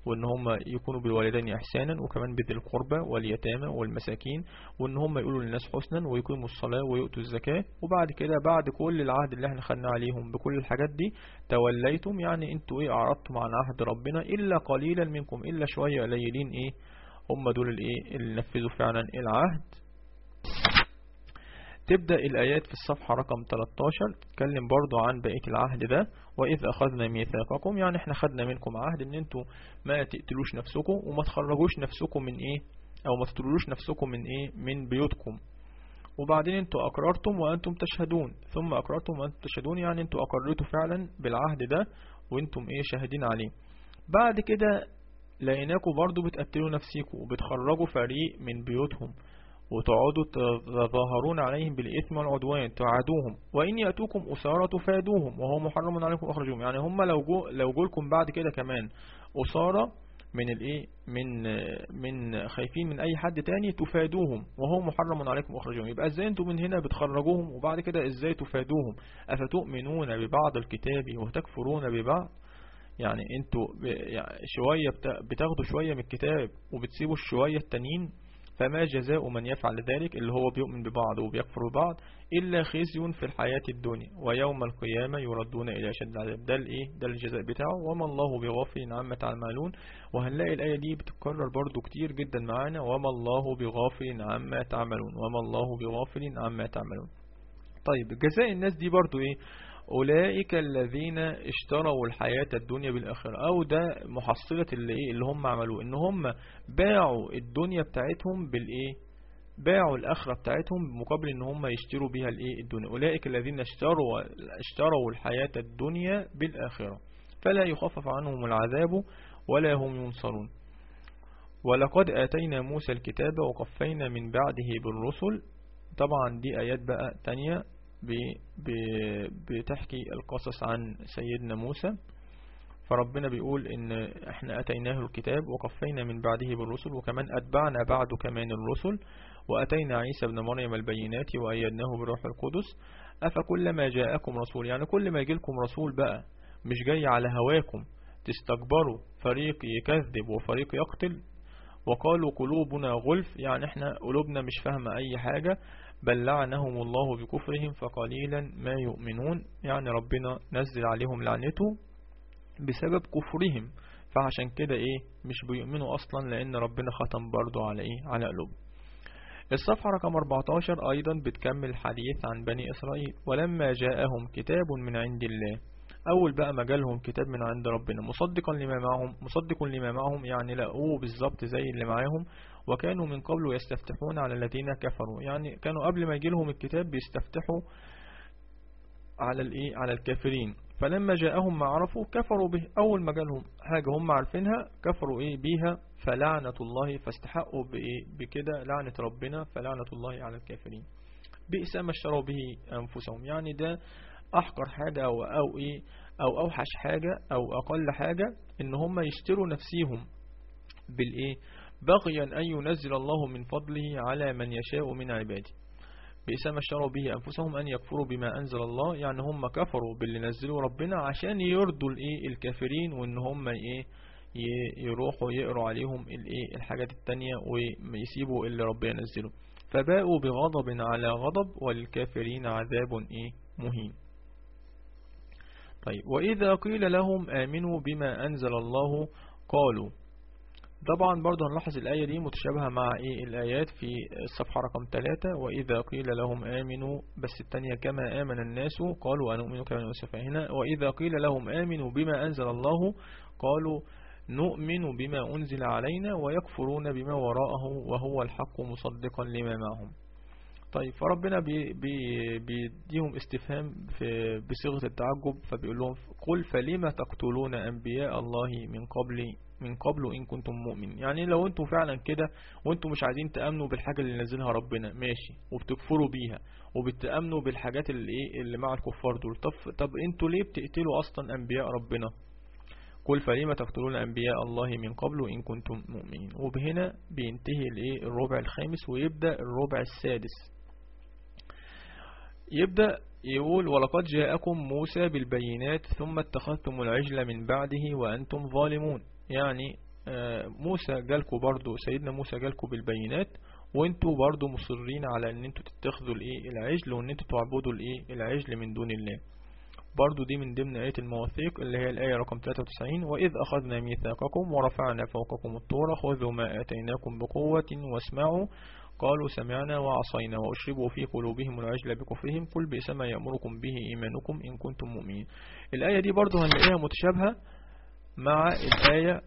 وإن هم يكونوا بالوالدين إحسانا وكمان بذي القربى واليتامى والمساكين وإن هم يقولوا للناس حسنا ويقيموا الصلاة ويؤتوا الزكاة وبعد كده بعد كل العهد اللي إحنا خدنا عليهم بكل الحاجات دي توليتم يعني أنتوا إيه أعرضتم عن عهد ربنا إلا قليلا منكم إلا شوية قليلين إيه هم دول الإيه اللي نفذوا فعلا العهد تبدأ الآيات في الصفحة رقم 13 تتكلم برضو عن بقية العهد ده. وإذ أخذنا ميثاقكم يعني إحنا خدنا منكم عهد إن أنتوا ما تقتلوش نفسكم وما تخرجوش نفسكم من إيه أو ما تطردوش نفسكم من إيه من بيوتكم. وبعدين أنتوا أقررتم وأنتم تشهدون. ثم أقررتم وأنتم تشهدون يعني أنتوا أقررتوا فعلا بالعهد ده وأنتم إيه شاهدين عليه. بعد كده لقيناكم برضو بتقتلوا نفسيكم وبتخرجوا فريق من بيوتهم. وتقعدوا تظاهرون عليهم بالإثم والعدوان تعادوهم. وإن يأتوكم أسارة تفادوهم وهو محرم عليكم أخرجهم يعني هم لو جو لو جولكم بعد كده كمان أسارة من الإيه؟ من من خايفين من أي حد تاني تفادوهم وهو محرم عليكم اخرجهم يبقى إزاي أنتم من هنا بتخرجوهم وبعد كده إزاي تفادوهم؟ أفتؤمنون ببعض الكتاب وتكفرون ببعض؟ يعني أنتوا يعني شوية بتاخدوا شوية من الكتاب وبتسيبوا الشوية التانيين؟ فما جزاء من يفعل ذلك اللي هو بيؤمن ببعض وبيكفر ببعض إلا خزي في الحياة الدنيا ويوم القيامة يردون إلى شد العذاب. ده الإيه؟ ده الجزاء بتاعه. وما الله بغافل عما تعملون. وهنلاقي الآية دي بتتكرر برضو كتير جدا معانا. وما الله بغافل عما تعملون. وما الله بغافل عما تعملون. طيب جزاء الناس دي برضو إيه؟ أولئك الذين اشتروا الحياة الدنيا بالآخرة أو ده محصلة اللي, إيه؟ اللي هم عملوه إن هم باعوا الدنيا بتاعتهم بالإيه؟ باعوا الآخرة بتاعتهم مقابل إن هم يشتروا بها الإيه؟ الدنيا. أولئك الذين اشتروا اشتروا الحياة الدنيا بالآخرة. فلا يخفف عنهم العذاب ولا هم ينصرون. ولقد آتينا موسى الكتاب وقفينا من بعده بالرسل. طبعا دي آيات بقى تانية. بتحكي القصص عن سيدنا موسى. فربنا بيقول إن إحنا أتيناه الكتاب وقفينا من بعده بالرسل وكمان أتبعنا بعده كمان الرسل وأتينا عيسى ابن مريم البينات وأيدناه بروح القدس. أفكلما جاءكم رسول يعني كل ما يجيلكم رسول بقى مش جاي على هواكم تستكبروا فريق يكذب وفريق يقتل. وقالوا قلوبنا غلف يعني إحنا قلوبنا مش فاهمة أي حاجة. بل لعنهم الله بكفرهم فقليلا ما يؤمنون. يعني ربنا نزل عليهم لعنته بسبب كفرهم. فعشان كده إيه مش بيؤمنوا أصلا لأن ربنا ختم برضو على إيه على قلوب الصفحة رقم 14 أيضا بتكمل الحديث عن بني إسرائيل. ولما جاءهم كتاب من عند الله أول بقى ما جالهم كتاب من عند ربنا مصدقا لما معهم مصدق لما معهم يعني لقوه بالظبط زي اللي معاهم. وكانوا من قبل يستفتحون على الذين كفروا. يعني كانوا قبل ما يجيلهم الكتاب بيستفتحوا على الإيه؟ على الكافرين. فلما جاءهم ما عرفوا كفروا به. أول ما جالهم حاجة هم عارفينها كفروا إيه؟ بيها. فلعنة الله فاستحقوا بإيه؟ بكده لعنة ربنا فلعنة الله على الكافرين. بئس ما اشتروا به أنفسهم. يعني ده أحقر حاجة أو أو إيه؟ أو أوحش حاجة أو أقل حاجة إن هم يشتروا نفسيهم بالإيه؟ بغيا أن ينزل الله من فضله على من يشاء من عباده. بئس ما اشتروا به أنفسهم أن يكفروا بما أنزل الله يعني هم كفروا باللي نزلوا ربنا عشان يرضوا الإيه؟ الكافرين وإن هم إيه؟ يروحوا يقروا عليهم الإيه؟ الحاجات التانية ويسيبوا اللي ربنا نزله. فباءوا بغضب على غضب وللكافرين عذاب إيه؟ مهين. طيب وإذا قيل لهم آمنوا بما أنزل الله قالوا طبعا برضه هنلاحظ الآية دي متشابهة مع إيه؟ الآيات في الصفحة رقم 3 وإذا قيل لهم آمنوا بس التانية كما آمن الناس قالوا أنؤمن كما يوسف هنا وإذا قيل لهم آمنوا بما أنزل الله قالوا نؤمن بما أنزل علينا ويكفرون بما وراءه وهو الحق مصدقا لما معهم. طيب فربنا بي بي بيديهم استفهام في بصيغة التعجب فبيقول لهم قل فلما تقتلون أنبياء الله من قبل من قبل إن كنتم مؤمن يعني لو أنتم فعلا كده وأنتم مش عايزين تأمنوا بالحاجة اللي نزلها ربنا ماشي وبتكفروا بيها وبتأمنوا بالحاجات اللي إيه اللي مع الكفار دول. طب, طب أنتوا ليه بتقتلوا أصلا أنبياء ربنا؟ قل فلما تقتلون أنبياء الله من قبل إن كنتم مؤمنين. وبهنا بينتهي الإيه الربع الخامس ويبدأ الربع السادس. يبدأ يقول ولقد جاءكم موسى بالبينات ثم اتخذتم العجل من بعده وأنتم ظالمون. يعني موسى جالكم برضو سيدنا موسى جالكم بالبينات وانتوا برضو مصرين على إن أنتوا تتخذوا الإيه العجل وإن أنتوا تعبدوا الإيه العجل من دون الله. برضو دي من ضمن آية المواثيق اللي هي الآية رقم 93 وإذ أخذنا ميثاقكم ورفعنا فوقكم الطور خذوا ما آتيناكم بقوة واسمعوا. قالوا سمعنا وعصينا وأشربوا في قلوبهم العجل بكفرهم قل بئس ما يأمركم به إيمانكم إن كنتم مؤمنين. الآية دي برضو هنلاقيها متشابهة مع الآية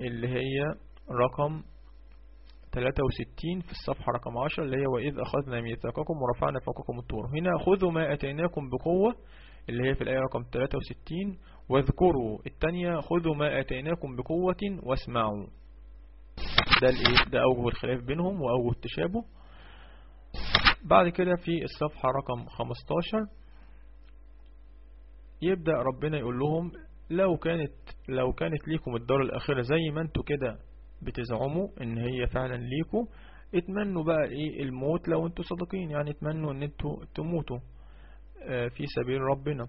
اللي هي رقم 63 في الصفحة رقم 10 اللي هي وإذ أخذنا ميثاقكم ورفعنا فوقكم الطور. هنا خذوا ما أتيناكم بقوة اللي هي في الآية رقم 63 واذكروا. الثانية خذوا ما أتيناكم بقوة واسمعوا. ده الإيه؟ ده أوجه الخلاف بينهم وأوجه التشابه بعد كده في الصفحة رقم 15 يبدأ ربنا يقول لهم لو كانت لو كانت ليكم الدار الأخيرة زي ما أنتوا كده بتزعموا إن هي فعلا ليكم اتمنوا بقى إيه الموت لو أنتوا صادقين. يعني اتمنوا إن أنتوا تموتوا في سبيل ربنا.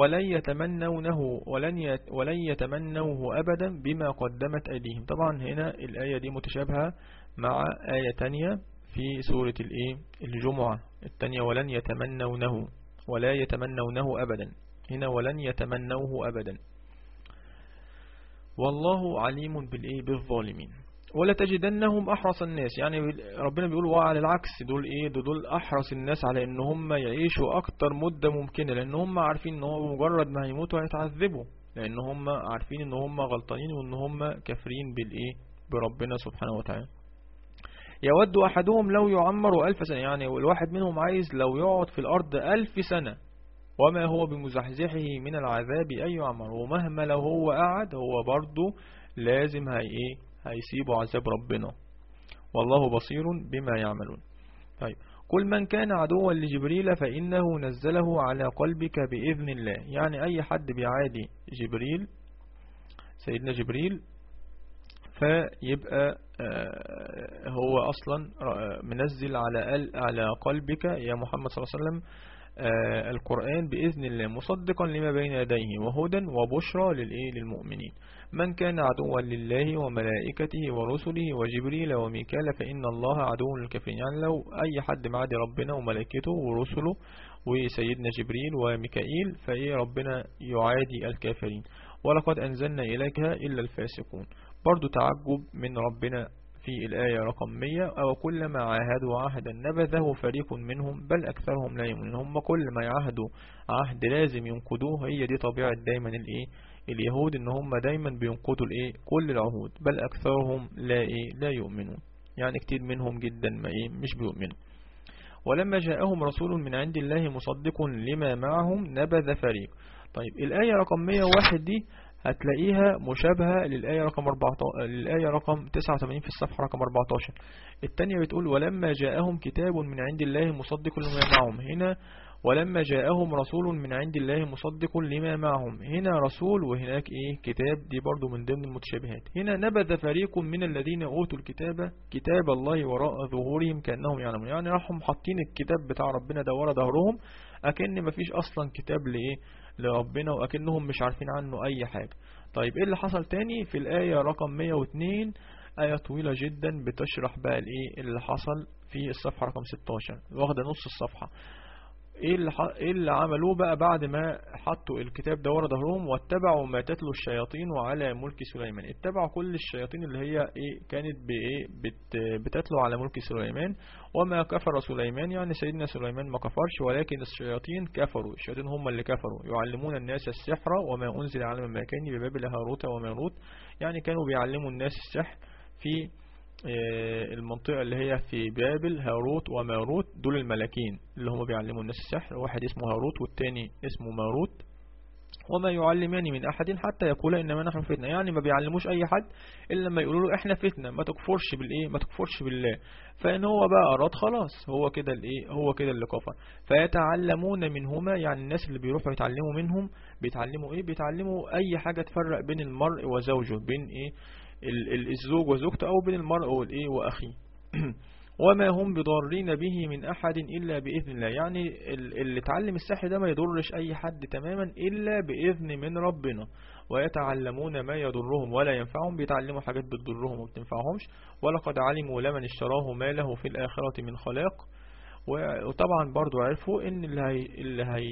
ولن يتمنونه ولن ولن يتمنوه أبدا بما قدمت أيديهم. طبعا هنا الآية دي متشابهة مع آية تانية في سورة الإيه؟ الجمعة. التانية ولن يتمنونه ولا يتمنونه أبدا. هنا ولن يتمنوه أبدا. والله عليم بالإيه؟ بالظالمين. ولا تجدنهم أحرص الناس. يعني ربنا بيقول وعلى العكس دول إيه؟ دول أحرص الناس على إن هم يعيشوا أكتر مدة ممكنة. لأن هم عارفين إن هو مجرد ما هيموتوا هيتعذبوا. لأن هم عارفين إن هم غلطانين وإن هم كافرين بالإيه؟ بربنا سبحانه وتعالى. يود أحدهم لو يعمر ألف سنة. يعني الواحد منهم عايز لو يقعد في الأرض ألف سنة. وما هو بمزحزحه من العذاب أن يعمر ومهما لو هو قعد هو برضه لازم هي إيه هيسيبوا عذاب ربنا. والله بصير بما يعملون. طيب كل من كان عدوا لجبريل فإنه نزله على قلبك بإذن الله. يعني أي حد بيعادي جبريل سيدنا جبريل فيبقى هو أصلا منزل على على قلبك يا محمد صلى الله عليه وسلم القرآن بإذن الله مصدقا لما بين يديه وهدى وبشرى للإيه؟ للمؤمنين. من كان عدوا لله وملائكته ورسله وجبريل وميكال فإن الله عدو للكافرين. يعني لو أي حد معادي ربنا وملائكته ورسله وسيدنا جبريل وميكائيل فإيه ربنا يعادي الكافرين. ولقد أنزلنا إليك إلا الفاسقون. برضو تعجب من ربنا في الآية رقم 100 أو كلما عاهدوا عهدا نبذه فريق منهم بل أكثرهم لا يؤمنون. هم كل ما يعهدوا عهد لازم ينقضوه. هي دي طبيعة دايما الإيه؟ اليهود إن هم دايما بينقضوا الإيه؟ كل العهود بل أكثرهم لا إيه؟ لا يؤمنون. يعني كتير منهم جدا ما إيه؟ مش بيؤمنوا. ولما جاءهم رسول من عند الله مصدق لما معهم نبذ فريق. طيب الآية رقم 101 دي هتلاقيها مشابهة للآية رقم 14 للآية رقم 89 في الصفحة رقم 14 الثانية بتقول ولما جاءهم كتاب من عند الله مصدق لما معهم. هنا ولما جاءهم رسول من عند الله مصدق لما معهم. هنا رسول وهناك إيه؟ كتاب دي برضو من ضمن المتشابهات. هنا نبذ فريق من الذين أوتوا الكتاب كتاب الله وراء ظهورهم كأنهم يعلمون. يعني راحوا حاطين الكتاب بتاع ربنا ده ورا ظهرهم أكن مفيش أصلا كتاب لإيه؟ لربنا وأكنهم مش عارفين عنه أي حاجة. طيب إيه اللي حصل تاني؟ في الآية رقم 102 آية طويلة جدا بتشرح بقى الإيه اللي حصل في الصفحة رقم 16 واخدة نص الصفحة. إيه اللي, ح... إيه اللي عملوه بقى بعد ما حطوا الكتاب ده ورا ظهرهم واتبعوا ما تتلو الشياطين وعلى ملك سليمان؟ اتبعوا كل الشياطين اللي هي إيه كانت بايه بت... بتتلو على ملك سليمان. وما كفر سليمان يعني سيدنا سليمان ما كفرش ولكن الشياطين كفروا. الشياطين هم اللي كفروا. يعلمون الناس السحر وما أنزل على الملكين ببابل هاروت وماروت يعني كانوا بيعلموا الناس السحر في المنطقة اللي هي في بابل هاروت وماروت دول الملاكين اللي هم بيعلموا الناس السحر. واحد اسمه هاروت والتاني اسمه ماروت. وما يعلمان من أحد حتى يقولا إنما نحن فتنة. يعني ما بيعلموش أي حد إلا لما يقولوا له إحنا فتنة ما تكفرش بالإيه؟ ما تكفرش بالله. فإن هو بقى أراد خلاص هو كده الإيه؟ هو كده اللي كفر. فيتعلمون منهما يعني الناس اللي بيروحوا يتعلموا منهم بيتعلموا إيه؟ بيتعلموا أي حاجة تفرق بين المرء وزوجه بين إيه؟ الزوج وزوجته أو بين المرء والإيه وأخيه. وما هم بضارين به من أحد إلا بإذن الله. يعني اللي اتعلم السحر ده ما يضرش أي حد تماما إلا بإذن من ربنا. ويتعلمون ما يضرهم ولا ينفعهم. بيتعلموا حاجات بتضرهم وبتنفعهمش ولقد علموا لمن اشتراه ما له في الآخرة من خلاق. وطبعا برضو عرفوا إن اللي هي اللي هي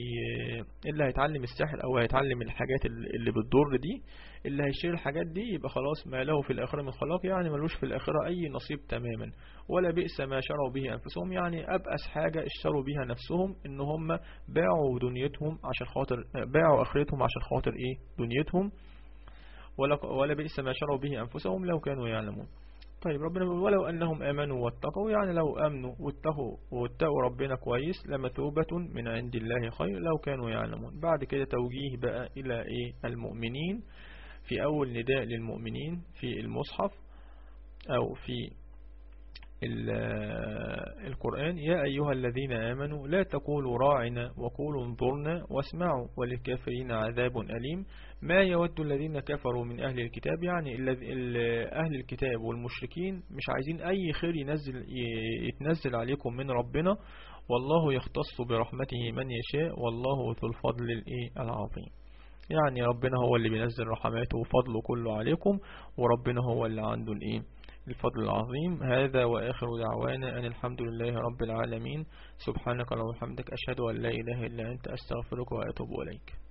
اللي هيتعلم السحر أو هيتعلم الحاجات اللي بتضر دي اللي هيشير الحاجات دي يبقى خلاص ما له في الآخرة من خلاق يعني ملوش في الآخرة أي نصيب تماما. ولا بئس ما شروا به أنفسهم يعني أبأس حاجة اشتروا بها نفسهم إن هم باعوا دنيتهم عشان خاطر باعوا آخرتهم عشان خاطر إيه؟ دنيتهم. ولا ولا بئس ما شروا به أنفسهم لو كانوا يعلمون. طيب ربنا بيقول ولو أنهم آمنوا واتقوا يعني لو آمنوا واتقوا واتقوا ربنا كويس لمثوبة من عند الله خير لو كانوا يعلمون. بعد كده توجيه بقى إلى إيه؟ المؤمنين. في أول نداء للمؤمنين في المصحف أو في القرآن يا أيها الذين آمنوا لا تقولوا راعنا وقولوا انظرنا واسمعوا وللكافرين عذاب أليم. ما يود الذين كفروا من أهل الكتاب يعني أهل الكتاب والمشركين مش عايزين أي خير ينزل يتنزل عليكم من ربنا. والله يختص برحمته من يشاء والله ذو الفضل العظيم. يعني ربنا هو اللي بينزل رحماته وفضله كله عليكم وربنا هو اللي عنده الإيه؟ الفضل العظيم. هذا وآخر دعوانا أن الحمد لله رب العالمين. سبحانك اللهم وبحمدك أشهد أن لا إله إلا أنت أستغفرك وأتوب إليك.